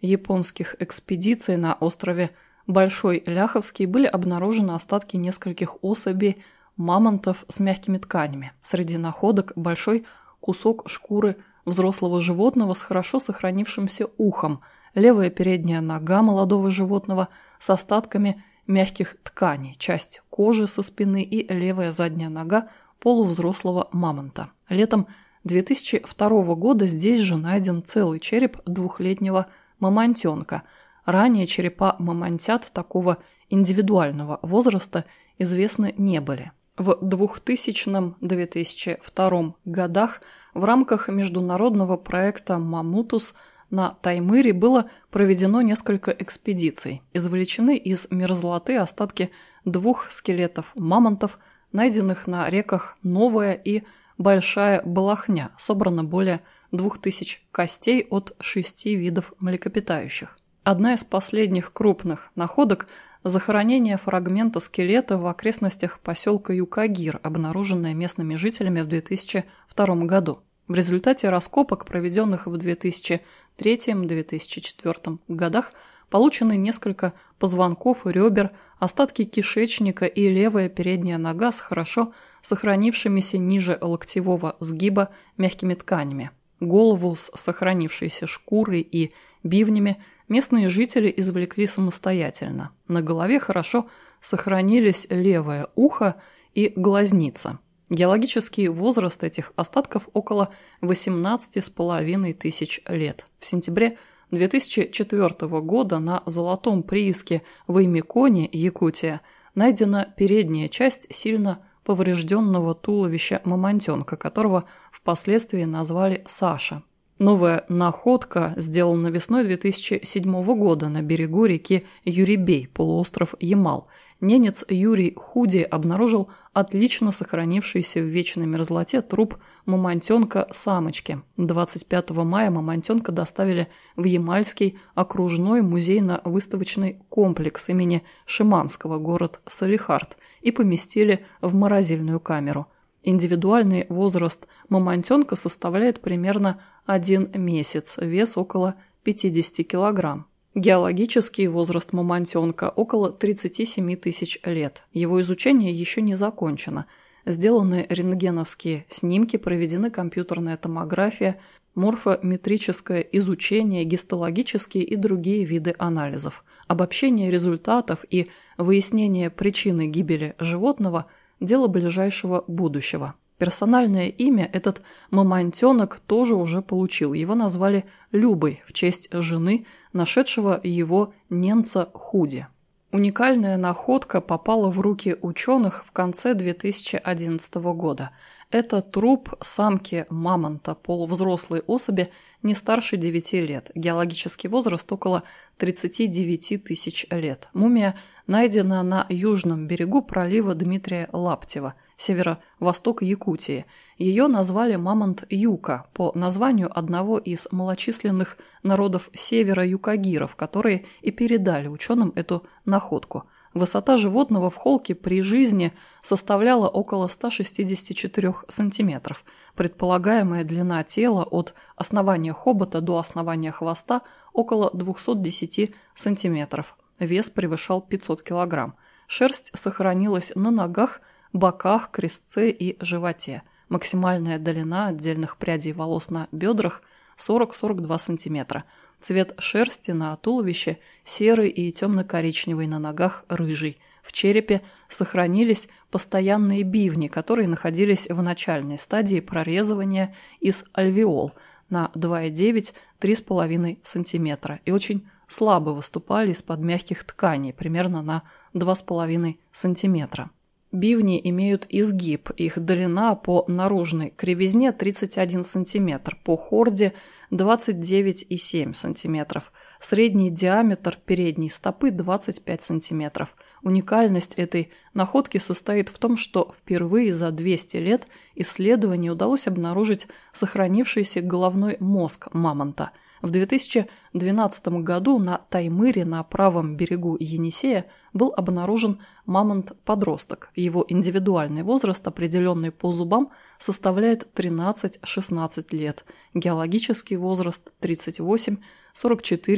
российско-японских экспедиций на острове Большой Ляховский были обнаружены остатки нескольких особей мамонтов с мягкими тканями. Среди находок большой кусок шкуры взрослого животного с хорошо сохранившимся ухом, левая передняя нога молодого животного с остатками мягких тканей, часть кожи со спины и левая задняя нога полувзрослого мамонта. Летом 2002 года здесь же найден целый череп двухлетнего мамонтенка – Ранее черепа мамонтят такого индивидуального возраста известны не были. В 2000-2002 годах в рамках международного проекта «Мамутус» на Таймыре было проведено несколько экспедиций. Извлечены из мерзлоты остатки двух скелетов мамонтов, найденных на реках Новая и Большая Балахня, собрано более 2000 костей от шести видов млекопитающих. Одна из последних крупных находок – захоронение фрагмента скелета в окрестностях поселка Юкагир, обнаруженное местными жителями в 2002 году. В результате раскопок, проведенных в 2003-2004 годах, получены несколько позвонков и ребер, остатки кишечника и левая передняя нога с хорошо сохранившимися ниже локтевого сгиба мягкими тканями. Голову с сохранившейся шкурой и бивнями местные жители извлекли самостоятельно. На голове хорошо сохранились левое ухо и глазница. Геологический возраст этих остатков около 18,5 тысяч лет. В сентябре 2004 года на золотом прииске в Имиконе, Якутия, найдена передняя часть сильно поврежденного туловища мамонтенка, которого впоследствии назвали Саша. Новая находка сделана весной 2007 года на берегу реки Юрибей, полуостров Ямал. Ненец Юрий Худи обнаружил отлично сохранившийся в вечной мерзлоте труп мамонтенка-самочки. 25 мая мамонтенка доставили в Ямальский окружной музейно-выставочный комплекс имени Шиманского, город Салихард, и поместили в морозильную камеру. Индивидуальный возраст мамонтенка составляет примерно один месяц, вес около 50 килограмм. Геологический возраст мамонтенка около 37 тысяч лет. Его изучение еще не закончено. Сделаны рентгеновские снимки, проведены компьютерная томография, морфометрическое изучение, гистологические и другие виды анализов. Обобщение результатов и выяснение причины гибели животного – дело ближайшего будущего. Персональное имя этот мамонтенок тоже уже получил. Его назвали Любой в честь жены, нашедшего его ненца Худи. Уникальная находка попала в руки ученых в конце 2011 года. Это труп самки мамонта полувзрослой особи не старше 9 лет. Геологический возраст около 39 тысяч лет. Мумия найдена на южном берегу пролива Дмитрия Лаптева – северо-восток Якутии. Ее назвали мамонт Юка по названию одного из малочисленных народов севера юкагиров, которые и передали ученым эту находку. Высота животного в холке при жизни составляла около 164 сантиметров. Предполагаемая длина тела от основания хобота до основания хвоста около 210 сантиметров. Вес превышал 500 килограмм. Шерсть сохранилась на ногах боках, крестце и животе. Максимальная длина отдельных прядей волос на бедрах 40-42 см. Цвет шерсти на туловище серый и темно-коричневый, на ногах рыжий. В черепе сохранились постоянные бивни, которые находились в начальной стадии прорезывания из альвеол на 2,9-3,5 см и очень слабо выступали из-под мягких тканей, примерно на 2,5 см. Бивни имеют изгиб, их длина по наружной кривизне 31 см, по хорде 29,7 см, средний диаметр передней стопы 25 см. Уникальность этой находки состоит в том, что впервые за 200 лет исследований удалось обнаружить сохранившийся головной мозг мамонта – в 2012 году на Таймыре на правом берегу Енисея был обнаружен мамонт-подросток. Его индивидуальный возраст, определенный по зубам, составляет 13-16 лет. Геологический возраст 38-44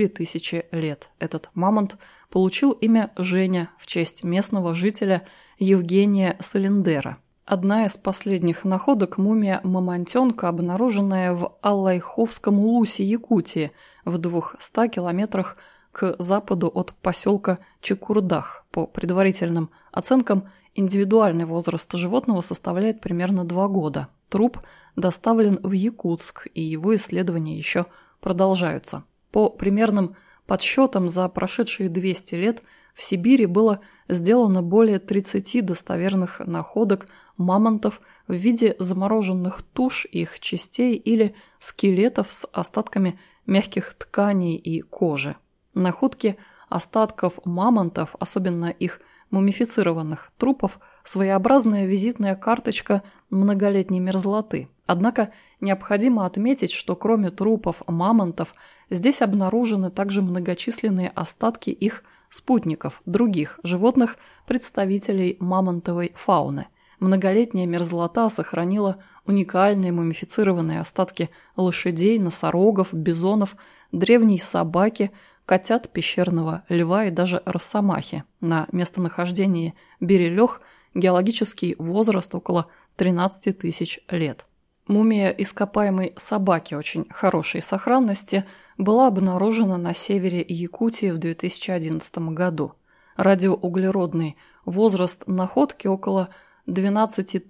тысячи лет. Этот мамонт получил имя Женя в честь местного жителя Евгения Салендера. Одна из последних находок – мумия мамонтенка, обнаруженная в Аллайховском улусе Якутии в 200 километрах к западу от поселка Чекурдах. По предварительным оценкам, индивидуальный возраст животного составляет примерно 2 года. Труп доставлен в Якутск, и его исследования еще продолжаются. По примерным подсчетам, за прошедшие 200 лет в Сибири было сделано более 30 достоверных находок – мамонтов в виде замороженных туш их частей или скелетов с остатками мягких тканей и кожи. Находки остатков мамонтов, особенно их мумифицированных трупов своеобразная визитная карточка многолетней мерзлоты. Однако необходимо отметить, что кроме трупов мамонтов, здесь обнаружены также многочисленные остатки их спутников, других животных, представителей мамонтовой фауны. Многолетняя мерзлота сохранила уникальные мумифицированные остатки лошадей, носорогов, бизонов, древней собаки – котят пещерного льва и даже росомахи. На местонахождении Берелёх геологический возраст около 13 тысяч лет. Мумия ископаемой собаки очень хорошей сохранности была обнаружена на севере Якутии в 2011 году. Радиоуглеродный возраст находки около 12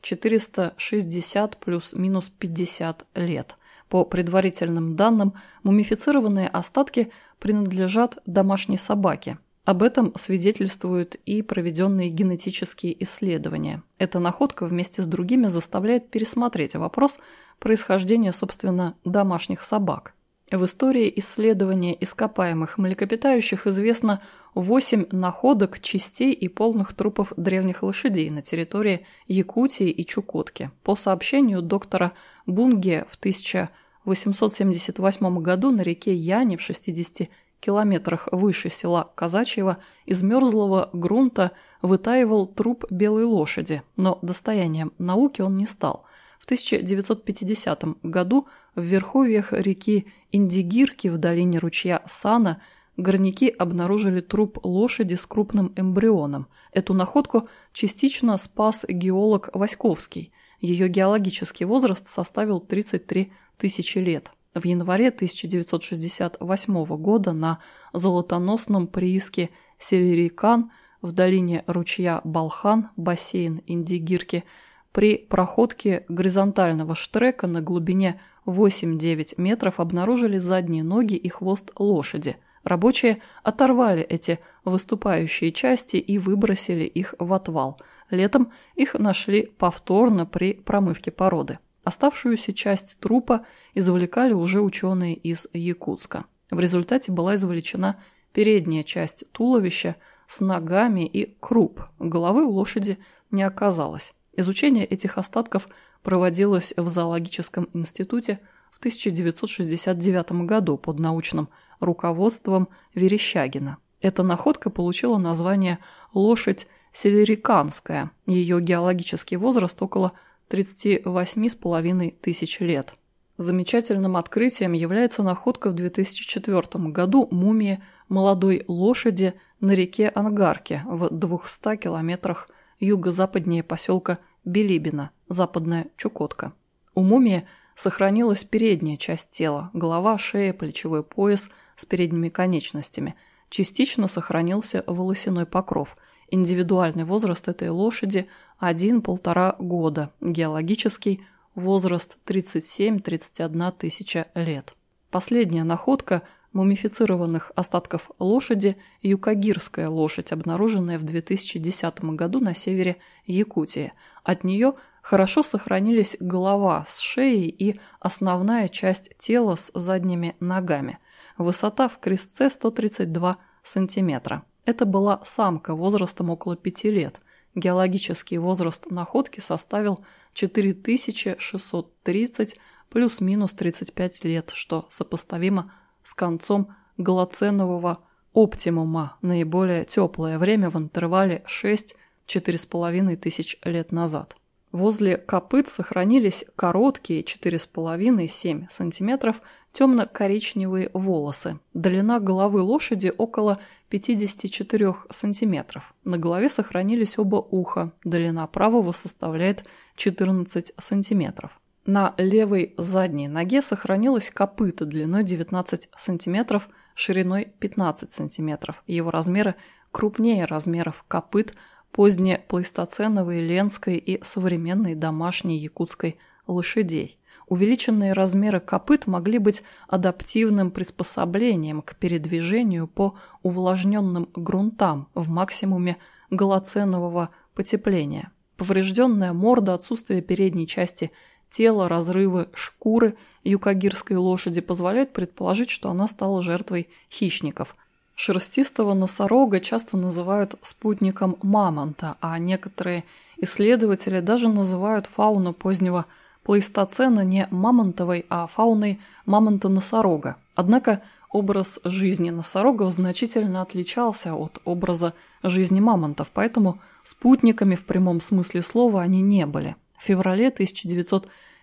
460 плюс-минус 50 лет. По предварительным данным, мумифицированные остатки принадлежат домашней собаке. Об этом свидетельствуют и проведенные генетические исследования. Эта находка вместе с другими заставляет пересмотреть вопрос происхождения, собственно, домашних собак. В истории исследования ископаемых млекопитающих известно 8 находок частей и полных трупов древних лошадей на территории Якутии и Чукотки. По сообщению доктора Бунге в 1878 году на реке Яне в 60 километрах выше села Казачьего из мерзлого грунта вытаивал труп белой лошади, но достоянием науки он не стал. В 1950 году в верховьях реки Индигирки в долине ручья Сана горняки обнаружили труп лошади с крупным эмбрионом. Эту находку частично спас геолог Васьковский. Ее геологический возраст составил 33 тысячи лет. В январе 1968 года на золотоносном прииске Селерикан в долине ручья Балхан, бассейн Индигирки, при проходке горизонтального штрека на глубине 8-9 метров обнаружили задние ноги и хвост лошади. Рабочие оторвали эти выступающие части и выбросили их в отвал. Летом их нашли повторно при промывке породы. Оставшуюся часть трупа извлекали уже ученые из Якутска. В результате была извлечена передняя часть туловища с ногами и круп. Головы у лошади не оказалось. Изучение этих остатков проводилось в зоологическом институте в 1969 году под научным руководством Верещагина. Эта находка получила название «лошадь селериканская». Ее геологический возраст около 38,5 тысяч лет. Замечательным открытием является находка в 2004 году мумии молодой лошади на реке Ангарке в 200 километрах юго-западнее поселка Билибина, западная Чукотка. У мумии сохранилась передняя часть тела, голова, шея, плечевой пояс с передними конечностями. Частично сохранился волосяной покров. Индивидуальный возраст этой лошади – один-полтора года, геологический возраст 37-31 тысяча лет. Последняя находка мумифицированных остатков лошади – юкагирская лошадь, обнаруженная в 2010 году на севере Якутии. От нее хорошо сохранились голова с шеей и основная часть тела с задними ногами. Высота в крестце 132 сантиметра. Это была самка возрастом около 5 лет – Геологический возраст находки составил 4630 плюс-минус 35 лет, что сопоставимо с концом голоценового оптимума, наиболее теплое время в интервале 6-4,5 тысяч лет назад. Возле копыт сохранились короткие 4,5-7 см темно-коричневые волосы. Длина головы лошади около 54 см. На голове сохранились оба уха. Длина правого составляет 14 см. На левой задней ноге сохранилось копыто длиной 19 см, шириной 15 см. Его размеры крупнее размеров копыт позднеплейстоценовой, ленской и современной домашней якутской лошадей. Увеличенные размеры копыт могли быть адаптивным приспособлением к передвижению по увлажненным грунтам в максимуме голоценового потепления. Поврежденная морда, отсутствие передней части тела, разрывы шкуры юкагирской лошади позволяют предположить, что она стала жертвой хищников. Шерстистого носорога часто называют спутником мамонта, а некоторые исследователи даже называют фауну позднего плейстоцена не мамонтовой, а фауной мамонта-носорога. Однако образ жизни носорогов значительно отличался от образа жизни мамонтов, поэтому спутниками в прямом смысле слова они не были. В феврале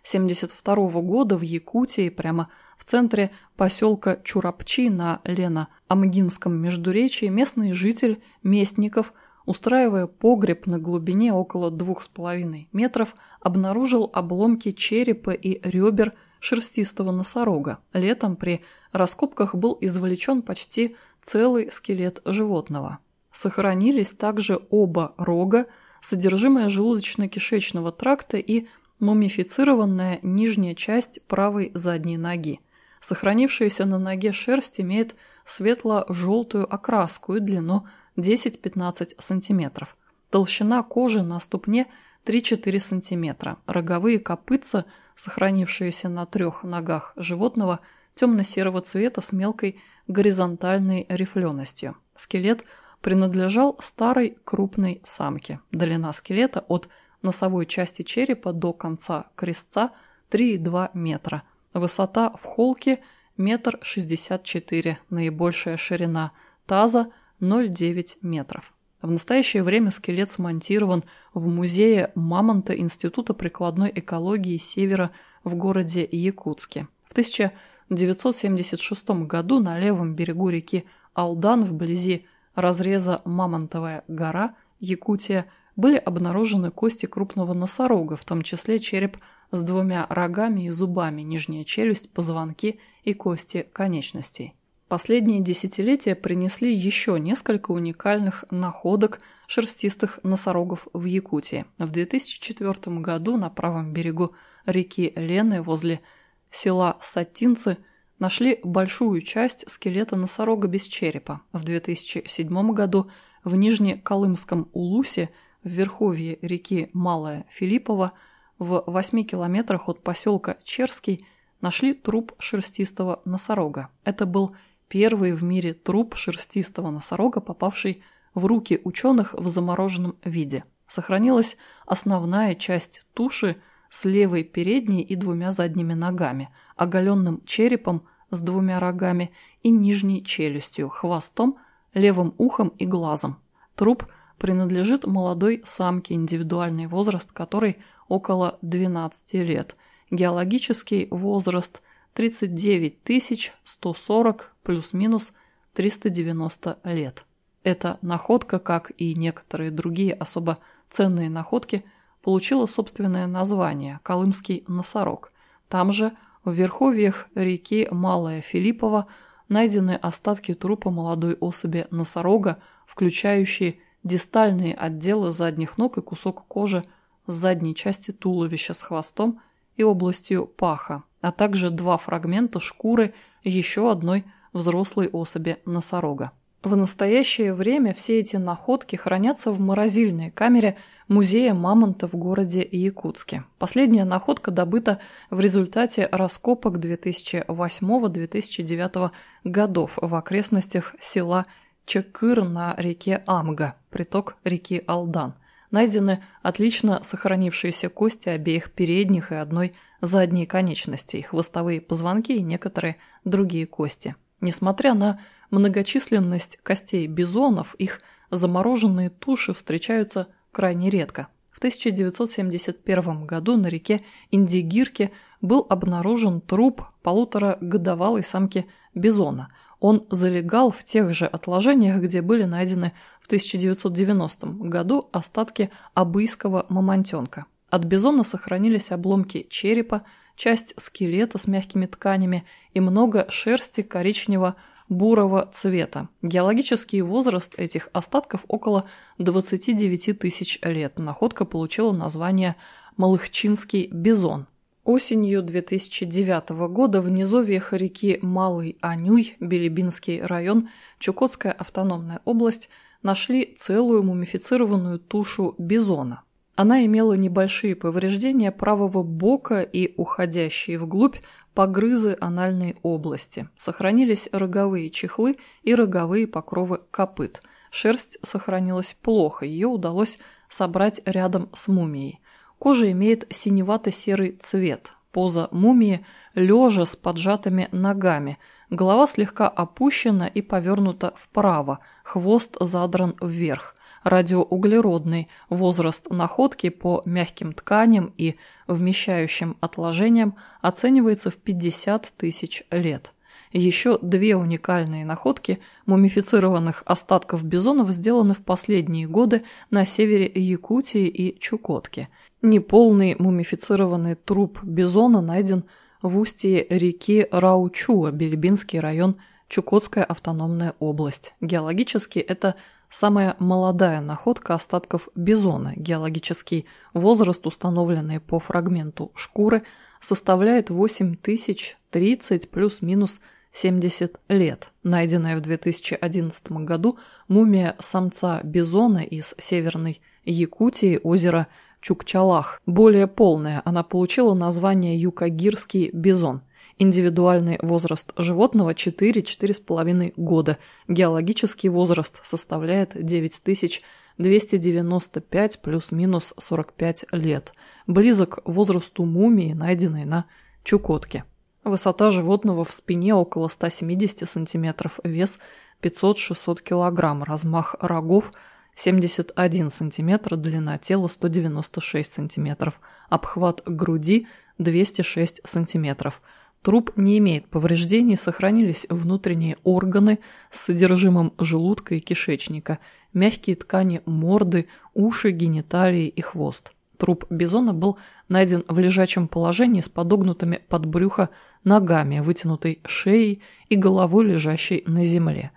1972 года в Якутии, прямо в центре поселка Чурапчи на Лено-Амгинском междуречии, местный житель Местников, устраивая погреб на глубине около двух с половиной метров, обнаружил обломки черепа и ребер шерстистого носорога. Летом при раскопках был извлечен почти целый скелет животного. Сохранились также оба рога, содержимое желудочно-кишечного тракта и мумифицированная нижняя часть правой задней ноги. Сохранившаяся на ноге шерсть имеет светло-желтую окраску и длину 10-15 см. Толщина кожи на ступне 3-4 см. Роговые копытца, сохранившиеся на трех ногах животного, темно-серого цвета с мелкой горизонтальной рифленостью. Скелет принадлежал старой крупной самке. Длина скелета от носовой части черепа до конца крестца 3,2 метра. Высота в холке – метр шестьдесят четыре, наибольшая ширина таза – 0,9 метров. В настоящее время скелет смонтирован в музее Мамонта Института прикладной экологии Севера в городе Якутске. В 1976 году на левом берегу реки Алдан вблизи разреза Мамонтовая гора, Якутия, были обнаружены кости крупного носорога, в том числе череп с двумя рогами и зубами, нижняя челюсть, позвонки и кости конечностей. Последние десятилетия принесли еще несколько уникальных находок шерстистых носорогов в Якутии. В 2004 году на правом берегу реки Лены возле села Сатинцы нашли большую часть скелета носорога без черепа. В 2007 году в Нижнеколымском Улусе в верховье реки Малая Филиппова в 8 километрах от поселка Черский нашли труп шерстистого носорога. Это был первый в мире труп шерстистого носорога, попавший в руки ученых в замороженном виде. Сохранилась основная часть туши с левой передней и двумя задними ногами, оголенным черепом с двумя рогами и нижней челюстью, хвостом, левым ухом и глазом. Труп принадлежит молодой самке, индивидуальный возраст которой около 12 лет. Геологический возраст – 39 140 плюс-минус 390 лет. Эта находка, как и некоторые другие особо ценные находки, получила собственное название – Колымский носорог. Там же, в верховьях реки Малая Филиппова, найдены остатки трупа молодой особи носорога, включающие дистальные отделы задних ног и кусок кожи с задней части туловища с хвостом и областью паха, а также два фрагмента шкуры еще одной взрослой особи носорога. В настоящее время все эти находки хранятся в морозильной камере музея мамонта в городе Якутске. Последняя находка добыта в результате раскопок 2008-2009 годов в окрестностях села Чекыр на реке Амга, приток реки Алдан. Найдены отлично сохранившиеся кости обеих передних и одной задней конечностей, хвостовые позвонки и некоторые другие кости. Несмотря на многочисленность костей бизонов, их замороженные туши встречаются крайне редко. В 1971 году на реке Индигирке был обнаружен труп полуторагодовалой самки бизона. Он залегал в тех же отложениях, где были найдены в 1990 году остатки абыйского мамонтенка. От бизона сохранились обломки черепа, часть скелета с мягкими тканями и много шерсти коричнево-бурого цвета. Геологический возраст этих остатков около 29 тысяч лет. Находка получила название Малыхчинский бизон. Осенью 2009 года в низовьях реки Малый Анюй, Билибинский район, Чукотская автономная область, нашли целую мумифицированную тушу бизона. Она имела небольшие повреждения правого бока и уходящие вглубь погрызы анальной области. Сохранились роговые чехлы и роговые покровы копыт. Шерсть сохранилась плохо, ее удалось собрать рядом с мумией. Кожа имеет синевато-серый цвет. Поза мумии лежа с поджатыми ногами. Голова слегка опущена и повернута вправо, хвост задран вверх радиоуглеродный, возраст находки по мягким тканям и вмещающим отложениям оценивается в 50 тысяч лет. Еще две уникальные находки мумифицированных остатков бизонов сделаны в последние годы на севере Якутии и Чукотки. Неполный мумифицированный труп бизона найден в устье реки Раучуа, Билибинский район, Чукотская автономная область. Геологически это самая молодая находка остатков бизона. Геологический возраст, установленный по фрагменту шкуры, составляет 8030 плюс-минус 70 лет. Найденная в 2011 году мумия самца бизона из северной Якутии, озера Чукчалах. Более полная, она получила название Юкагирский бизон – Индивидуальный возраст животного 4-4,5 года. Геологический возраст составляет 9295 плюс-минус 45 лет. Близок возрасту мумии, найденной на Чукотке. Высота животного в спине около 170 см, вес 500-600 кг, размах рогов 71 см, длина тела 196 см, обхват груди 206 см. Труп не имеет повреждений, сохранились внутренние органы с содержимым желудка и кишечника, мягкие ткани морды, уши, гениталии и хвост. Труп бизона был найден в лежачем положении с подогнутыми под брюхо ногами, вытянутой шеей и головой, лежащей на земле,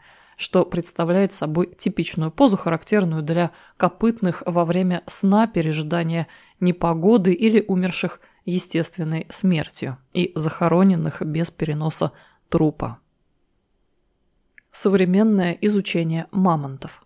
что представляет собой типичную позу, характерную для копытных во время сна, пережидания непогоды или умерших естественной смертью и захороненных без переноса трупа. Современное изучение мамонтов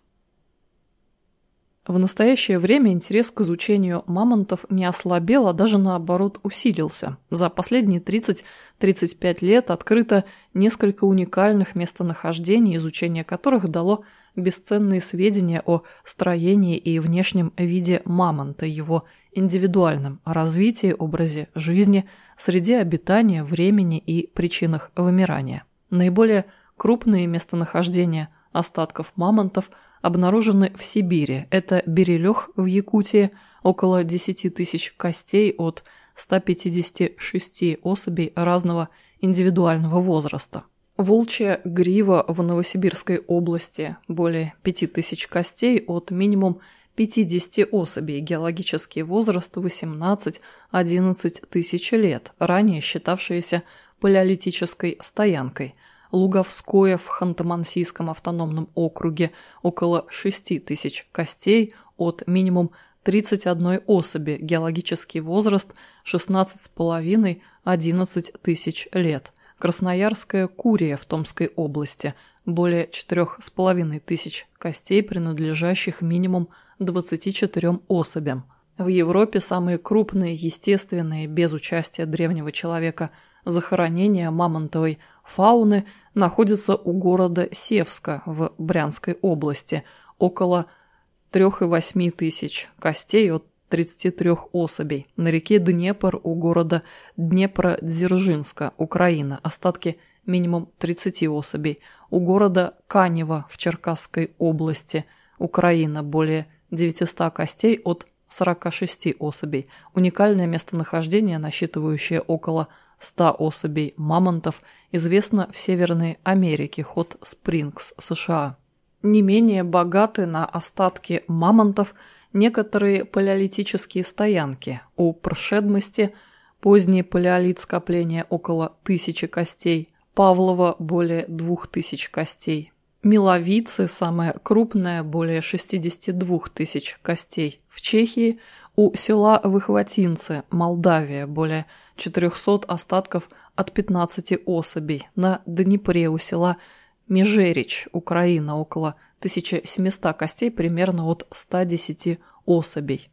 в настоящее время интерес к изучению мамонтов не ослабел, а даже наоборот усилился. За последние 30-35 лет открыто несколько уникальных местонахождений, изучение которых дало бесценные сведения о строении и внешнем виде мамонта, его индивидуальном развитии, образе жизни, среде обитания, времени и причинах вымирания. Наиболее крупные местонахождения остатков мамонтов обнаружены в Сибири. Это Берелёх в Якутии, около 10 тысяч костей от 156 особей разного индивидуального возраста. Волчья грива в Новосибирской области, более 5000 костей от минимум 50 особей, геологический возраст 18-11 тысяч лет, ранее считавшиеся палеолитической стоянкой. Луговское в Ханты-Мансийском автономном округе около 6 тысяч костей от минимум 31 особи, геологический возраст 16,5-11 тысяч лет. Красноярская Курия в Томской области, более 4,5 тысяч костей, принадлежащих минимум 24 особям. В Европе самые крупные естественные, без участия древнего человека, захоронения мамонтовой фауны находятся у города Севска в Брянской области, около 3,8 тысяч костей от 33 особей. На реке Днепр у города Днепродзержинска, Украина, остатки минимум 30 особей. У города Канева в Черкасской области, Украина, более 900 костей от 46 особей, уникальное местонахождение, насчитывающее около 100 особей мамонтов, известно в Северной Америке, ход Спрингс, США. Не менее богаты на остатки мамонтов некоторые палеолитические стоянки. У Пршедмости поздний палеолит скопления около тысячи костей, Павлова более двух тысяч костей, Миловицы, самая крупная, более 62 тысяч костей. В Чехии у села Выхватинцы, Молдавия, более 400 остатков от 15 особей. На Днепре у села Межерич, Украина, около 1700 костей, примерно от 110 особей.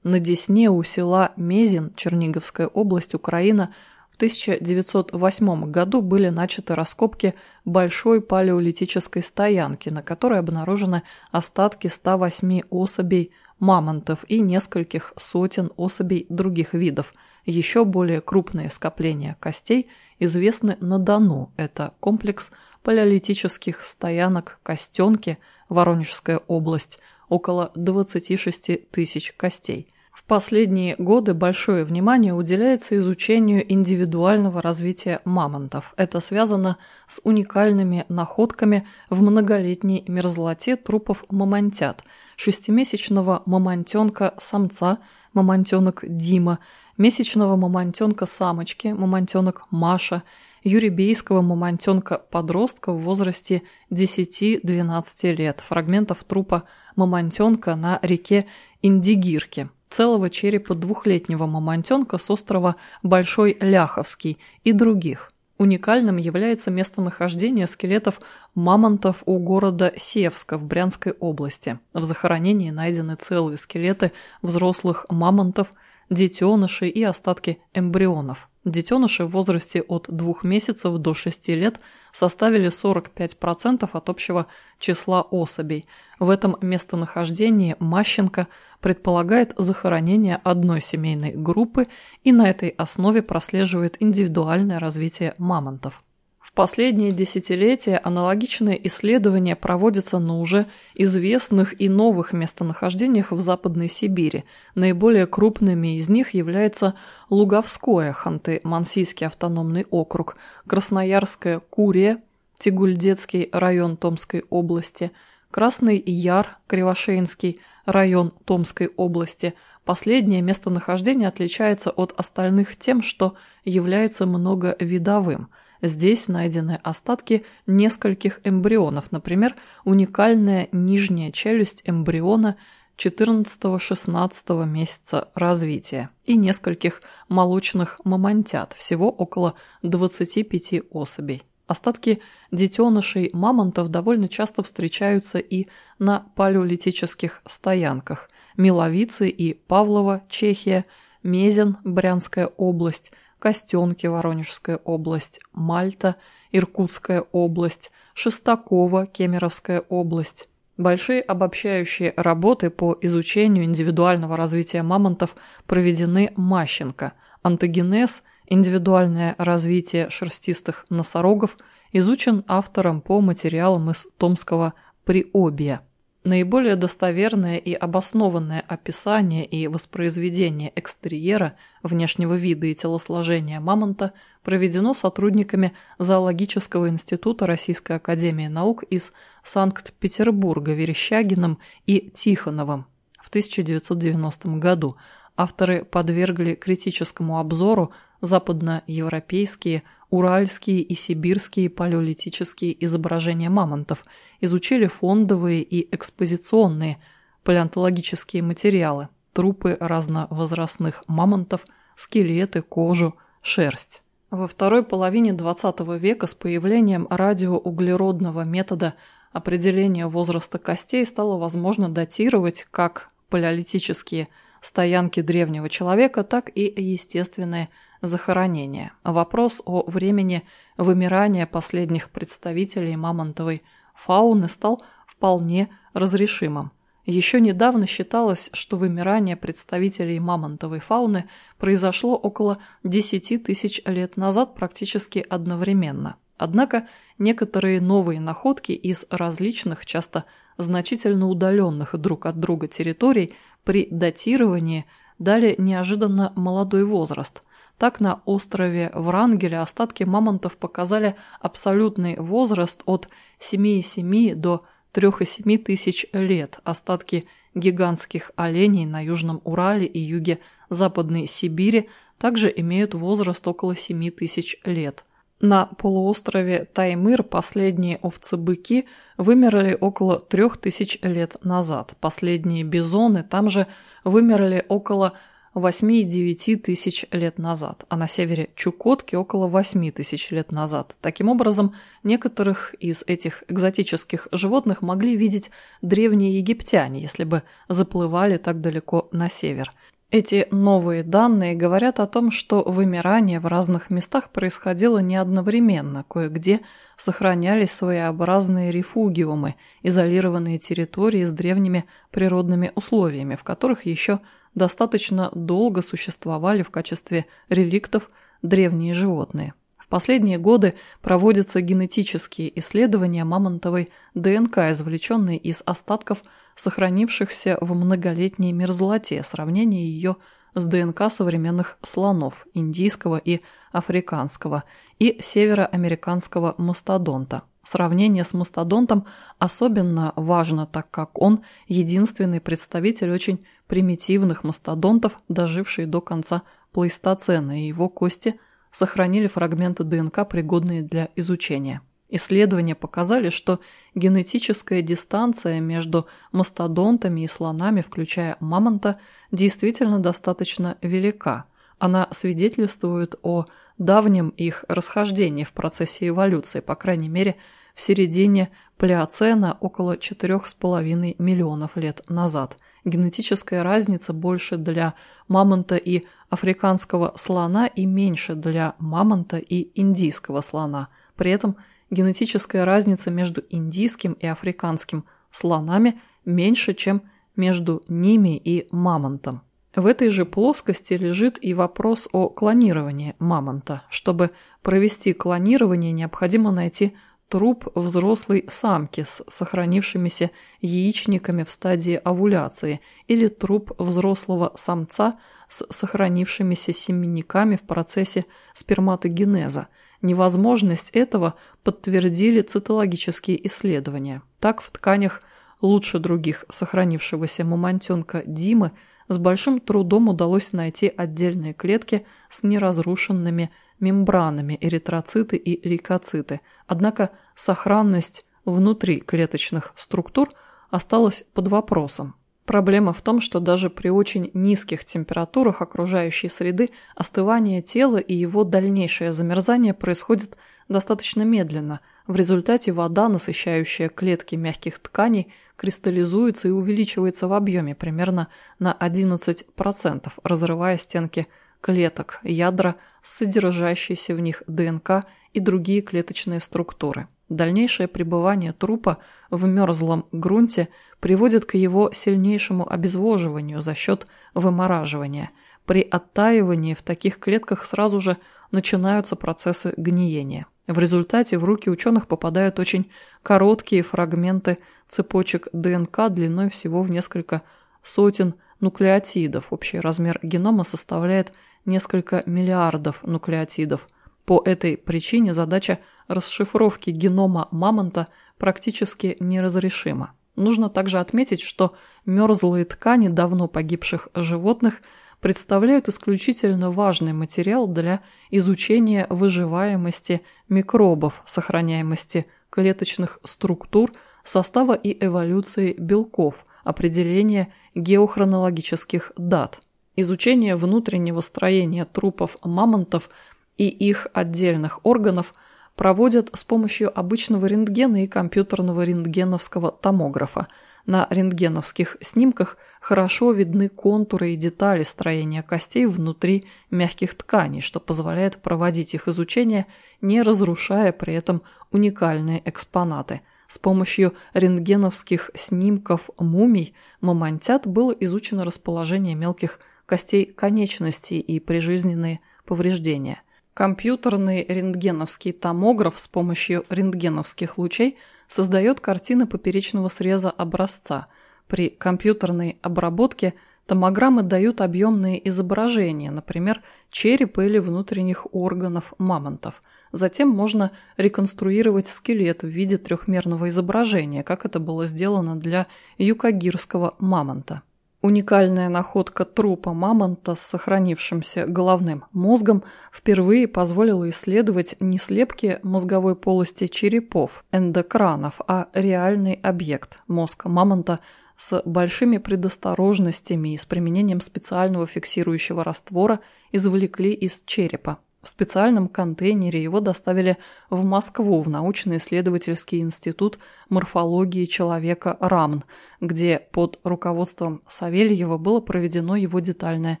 На Десне у села Мезин, Черниговская область, Украина, 1908 году были начаты раскопки большой палеолитической стоянки, на которой обнаружены остатки 108 особей мамонтов и нескольких сотен особей других видов. Еще более крупные скопления костей известны на Дону. Это комплекс палеолитических стоянок Костенки, Воронежская область, около 26 тысяч костей – последние годы большое внимание уделяется изучению индивидуального развития мамонтов. Это связано с уникальными находками в многолетней мерзлоте трупов мамонтят, шестимесячного мамонтенка-самца, мамонтенок Дима, месячного мамонтенка-самочки, мамонтенок Маша, юрибейского мамонтенка-подростка в возрасте 10-12 лет, фрагментов трупа мамонтенка на реке Индигирке целого черепа двухлетнего мамонтенка с острова Большой Ляховский и других. Уникальным является местонахождение скелетов мамонтов у города Севска в Брянской области. В захоронении найдены целые скелеты взрослых мамонтов, детенышей и остатки эмбрионов. Детеныши в возрасте от 2 месяцев до 6 лет составили 45% от общего числа особей. В этом местонахождении Мащенко – предполагает захоронение одной семейной группы и на этой основе прослеживает индивидуальное развитие мамонтов. В последние десятилетия аналогичные исследования проводятся на уже известных и новых местонахождениях в Западной Сибири. Наиболее крупными из них является Луговское, Ханты-Мансийский автономный округ, Красноярская Курия, Тигульдетский район Томской области, Красный Яр, Кривошеинский район Томской области, последнее местонахождение отличается от остальных тем, что является многовидовым. Здесь найдены остатки нескольких эмбрионов, например, уникальная нижняя челюсть эмбриона 14-16 месяца развития и нескольких молочных мамонтят, всего около 25 особей. Остатки детенышей мамонтов довольно часто встречаются и на палеолитических стоянках. Миловицы и Павлова, Чехия, Мезен, Брянская область, Костенки, Воронежская область, Мальта, Иркутская область, Шестакова, Кемеровская область. Большие обобщающие работы по изучению индивидуального развития мамонтов проведены Мащенко. Антогенез Индивидуальное развитие шерстистых носорогов изучен автором по материалам из Томского приобия. Наиболее достоверное и обоснованное описание и воспроизведение экстерьера, внешнего вида и телосложения мамонта проведено сотрудниками Зоологического института Российской академии наук из Санкт-Петербурга Верещагиным и Тихоновым в 1990 году. Авторы подвергли критическому обзору западноевропейские, уральские и сибирские палеолитические изображения мамонтов, изучили фондовые и экспозиционные палеонтологические материалы, трупы разновозрастных мамонтов, скелеты, кожу, шерсть. Во второй половине XX века с появлением радиоуглеродного метода определения возраста костей стало возможно датировать как палеолитические стоянки древнего человека, так и естественные захоронения. Вопрос о времени вымирания последних представителей мамонтовой фауны стал вполне разрешимым. Еще недавно считалось, что вымирание представителей мамонтовой фауны произошло около 10 тысяч лет назад практически одновременно. Однако некоторые новые находки из различных, часто значительно удаленных друг от друга территорий при датировании дали неожиданно молодой возраст – так на острове Врангеля остатки мамонтов показали абсолютный возраст от 7,7 до 3,7 тысяч лет. Остатки гигантских оленей на Южном Урале и юге Западной Сибири также имеют возраст около 7 тысяч лет. На полуострове Таймыр последние овцы-быки вымерли около 3000 лет назад. Последние бизоны там же вымерли около 8-9 тысяч лет назад, а на севере Чукотки около 8 тысяч лет назад. Таким образом, некоторых из этих экзотических животных могли видеть древние египтяне, если бы заплывали так далеко на север. Эти новые данные говорят о том, что вымирание в разных местах происходило не одновременно, кое-где сохранялись своеобразные рефугиумы, изолированные территории с древними природными условиями, в которых еще достаточно долго существовали в качестве реликтов древние животные. В последние годы проводятся генетические исследования мамонтовой ДНК, извлеченные из остатков сохранившихся в многолетней мерзлоте, сравнение ее с ДНК современных слонов, индийского и африканского, и североамериканского мастодонта. Сравнение с мастодонтом особенно важно, так как он единственный представитель очень примитивных мастодонтов, доживший до конца плейстоцена, и его кости сохранили фрагменты ДНК, пригодные для изучения. Исследования показали, что генетическая дистанция между мастодонтами и слонами, включая мамонта, действительно достаточно велика. Она свидетельствует о давнем их расхождении в процессе эволюции, по крайней мере, в середине плеоцена около 4,5 миллионов лет назад. Генетическая разница больше для мамонта и африканского слона и меньше для мамонта и индийского слона. При этом генетическая разница между индийским и африканским слонами меньше, чем между ними и мамонтом. В этой же плоскости лежит и вопрос о клонировании мамонта. Чтобы провести клонирование, необходимо найти труп взрослой самки с сохранившимися яичниками в стадии овуляции или труп взрослого самца с сохранившимися семенниками в процессе сперматогенеза – Невозможность этого подтвердили цитологические исследования. Так в тканях лучше других сохранившегося мамонтенка Димы с большим трудом удалось найти отдельные клетки с неразрушенными мембранами эритроциты и лейкоциты, однако сохранность внутри клеточных структур осталась под вопросом. Проблема в том, что даже при очень низких температурах окружающей среды остывание тела и его дальнейшее замерзание происходит достаточно медленно. В результате вода, насыщающая клетки мягких тканей, кристаллизуется и увеличивается в объеме примерно на 11%, разрывая стенки клеток, ядра, содержащиеся в них ДНК и другие клеточные структуры. Дальнейшее пребывание трупа в мерзлом грунте приводит к его сильнейшему обезвоживанию за счет вымораживания. При оттаивании в таких клетках сразу же начинаются процессы гниения. В результате в руки ученых попадают очень короткие фрагменты цепочек ДНК длиной всего в несколько сотен нуклеотидов. Общий размер генома составляет несколько миллиардов нуклеотидов. По этой причине задача расшифровки генома мамонта практически неразрешима. Нужно также отметить, что мерзлые ткани давно погибших животных представляют исключительно важный материал для изучения выживаемости микробов, сохраняемости клеточных структур, состава и эволюции белков, определения геохронологических дат. Изучение внутреннего строения трупов мамонтов и их отдельных органов – проводят с помощью обычного рентгена и компьютерного рентгеновского томографа. На рентгеновских снимках хорошо видны контуры и детали строения костей внутри мягких тканей, что позволяет проводить их изучение, не разрушая при этом уникальные экспонаты. С помощью рентгеновских снимков мумий мамонтят было изучено расположение мелких костей конечностей и прижизненные повреждения – Компьютерный рентгеновский томограф с помощью рентгеновских лучей создает картины поперечного среза образца. При компьютерной обработке томограммы дают объемные изображения, например, черепа или внутренних органов мамонтов. Затем можно реконструировать скелет в виде трехмерного изображения, как это было сделано для юкагирского мамонта. Уникальная находка трупа мамонта с сохранившимся головным мозгом впервые позволила исследовать не слепки мозговой полости черепов, эндокранов, а реальный объект – мозг мамонта с большими предосторожностями и с применением специального фиксирующего раствора извлекли из черепа. В специальном контейнере его доставили в Москву в научно-исследовательский институт морфологии человека РАМН, где под руководством Савельева было проведено его детальное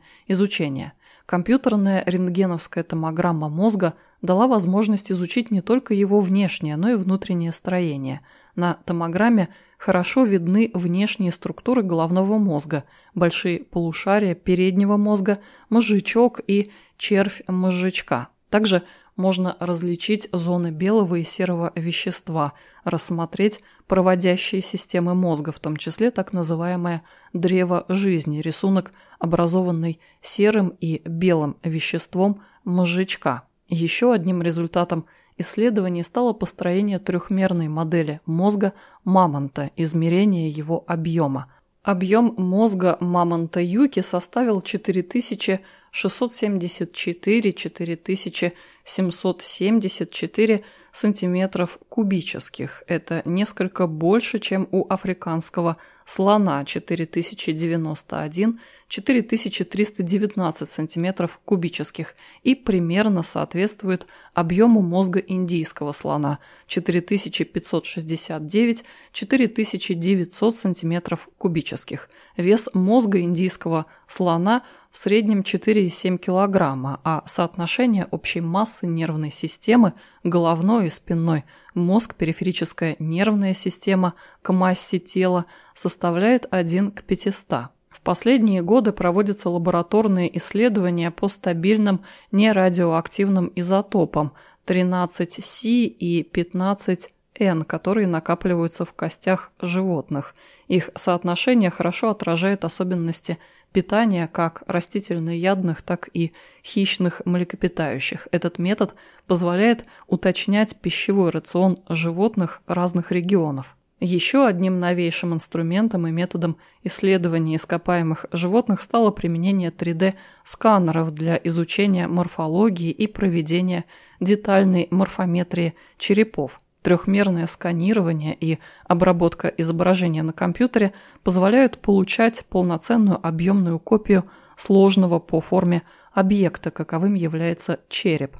изучение. Компьютерная рентгеновская томограмма мозга дала возможность изучить не только его внешнее, но и внутреннее строение. На томограмме хорошо видны внешние структуры головного мозга, большие полушария переднего мозга, мозжечок и червь мозжечка. Также можно различить зоны белого и серого вещества, рассмотреть проводящие системы мозга, в том числе так называемое древо жизни, рисунок, образованный серым и белым веществом мозжечка. Еще одним результатом исследований стало построение трехмерной модели мозга мамонта, измерение его объема. Объем мозга мамонта Юки составил 4000 674-4774 сантиметров кубических. Это несколько больше, чем у африканского слона 4091-4319 сантиметров кубических и примерно соответствует объему мозга индийского слона 4569-4900 сантиметров кубических. Вес мозга индийского слона – в среднем 4,7 кг, а соотношение общей массы нервной системы, головной и спинной, мозг, периферическая нервная система к массе тела составляет 1 к 500. В последние годы проводятся лабораторные исследования по стабильным нерадиоактивным изотопам 13С и 15Н, которые накапливаются в костях животных. Их соотношение хорошо отражает особенности питания как растительноядных, так и хищных млекопитающих. Этот метод позволяет уточнять пищевой рацион животных разных регионов. Еще одним новейшим инструментом и методом исследования ископаемых животных стало применение 3D-сканеров для изучения морфологии и проведения детальной морфометрии черепов. Трехмерное сканирование и обработка изображения на компьютере позволяют получать полноценную объемную копию сложного по форме объекта, каковым является череп.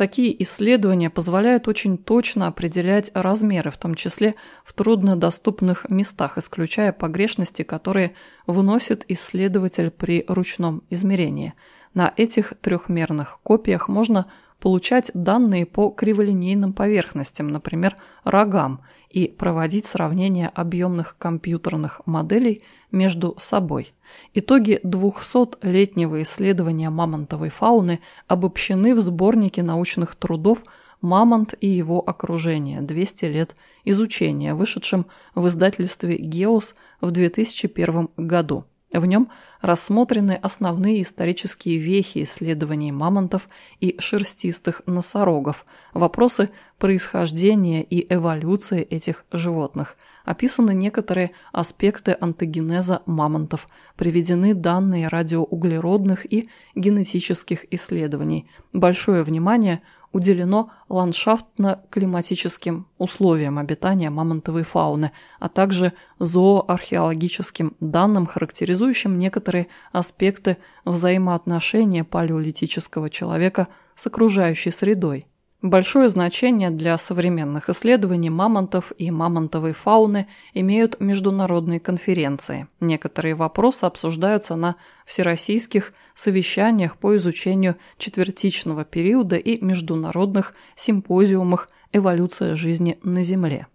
Такие исследования позволяют очень точно определять размеры, в том числе в труднодоступных местах, исключая погрешности, которые вносит исследователь при ручном измерении. На этих трехмерных копиях можно получать данные по криволинейным поверхностям, например, рогам, и проводить сравнение объемных компьютерных моделей между собой. Итоги 200-летнего исследования мамонтовой фауны обобщены в сборнике научных трудов «Мамонт и его окружение. 200 лет изучения», вышедшем в издательстве «Геос» в 2001 году. В нем рассмотрены основные исторические вехи исследований мамонтов и шерстистых носорогов, вопросы происхождения и эволюции этих животных, описаны некоторые аспекты антогенеза мамонтов, приведены данные радиоуглеродных и генетических исследований. Большое внимание – уделено ландшафтно-климатическим условиям обитания мамонтовой фауны, а также зооархеологическим данным, характеризующим некоторые аспекты взаимоотношения палеолитического человека с окружающей средой. Большое значение для современных исследований мамонтов и мамонтовой фауны имеют международные конференции. Некоторые вопросы обсуждаются на всероссийских совещаниях по изучению четвертичного периода и международных симпозиумах «Эволюция жизни на Земле».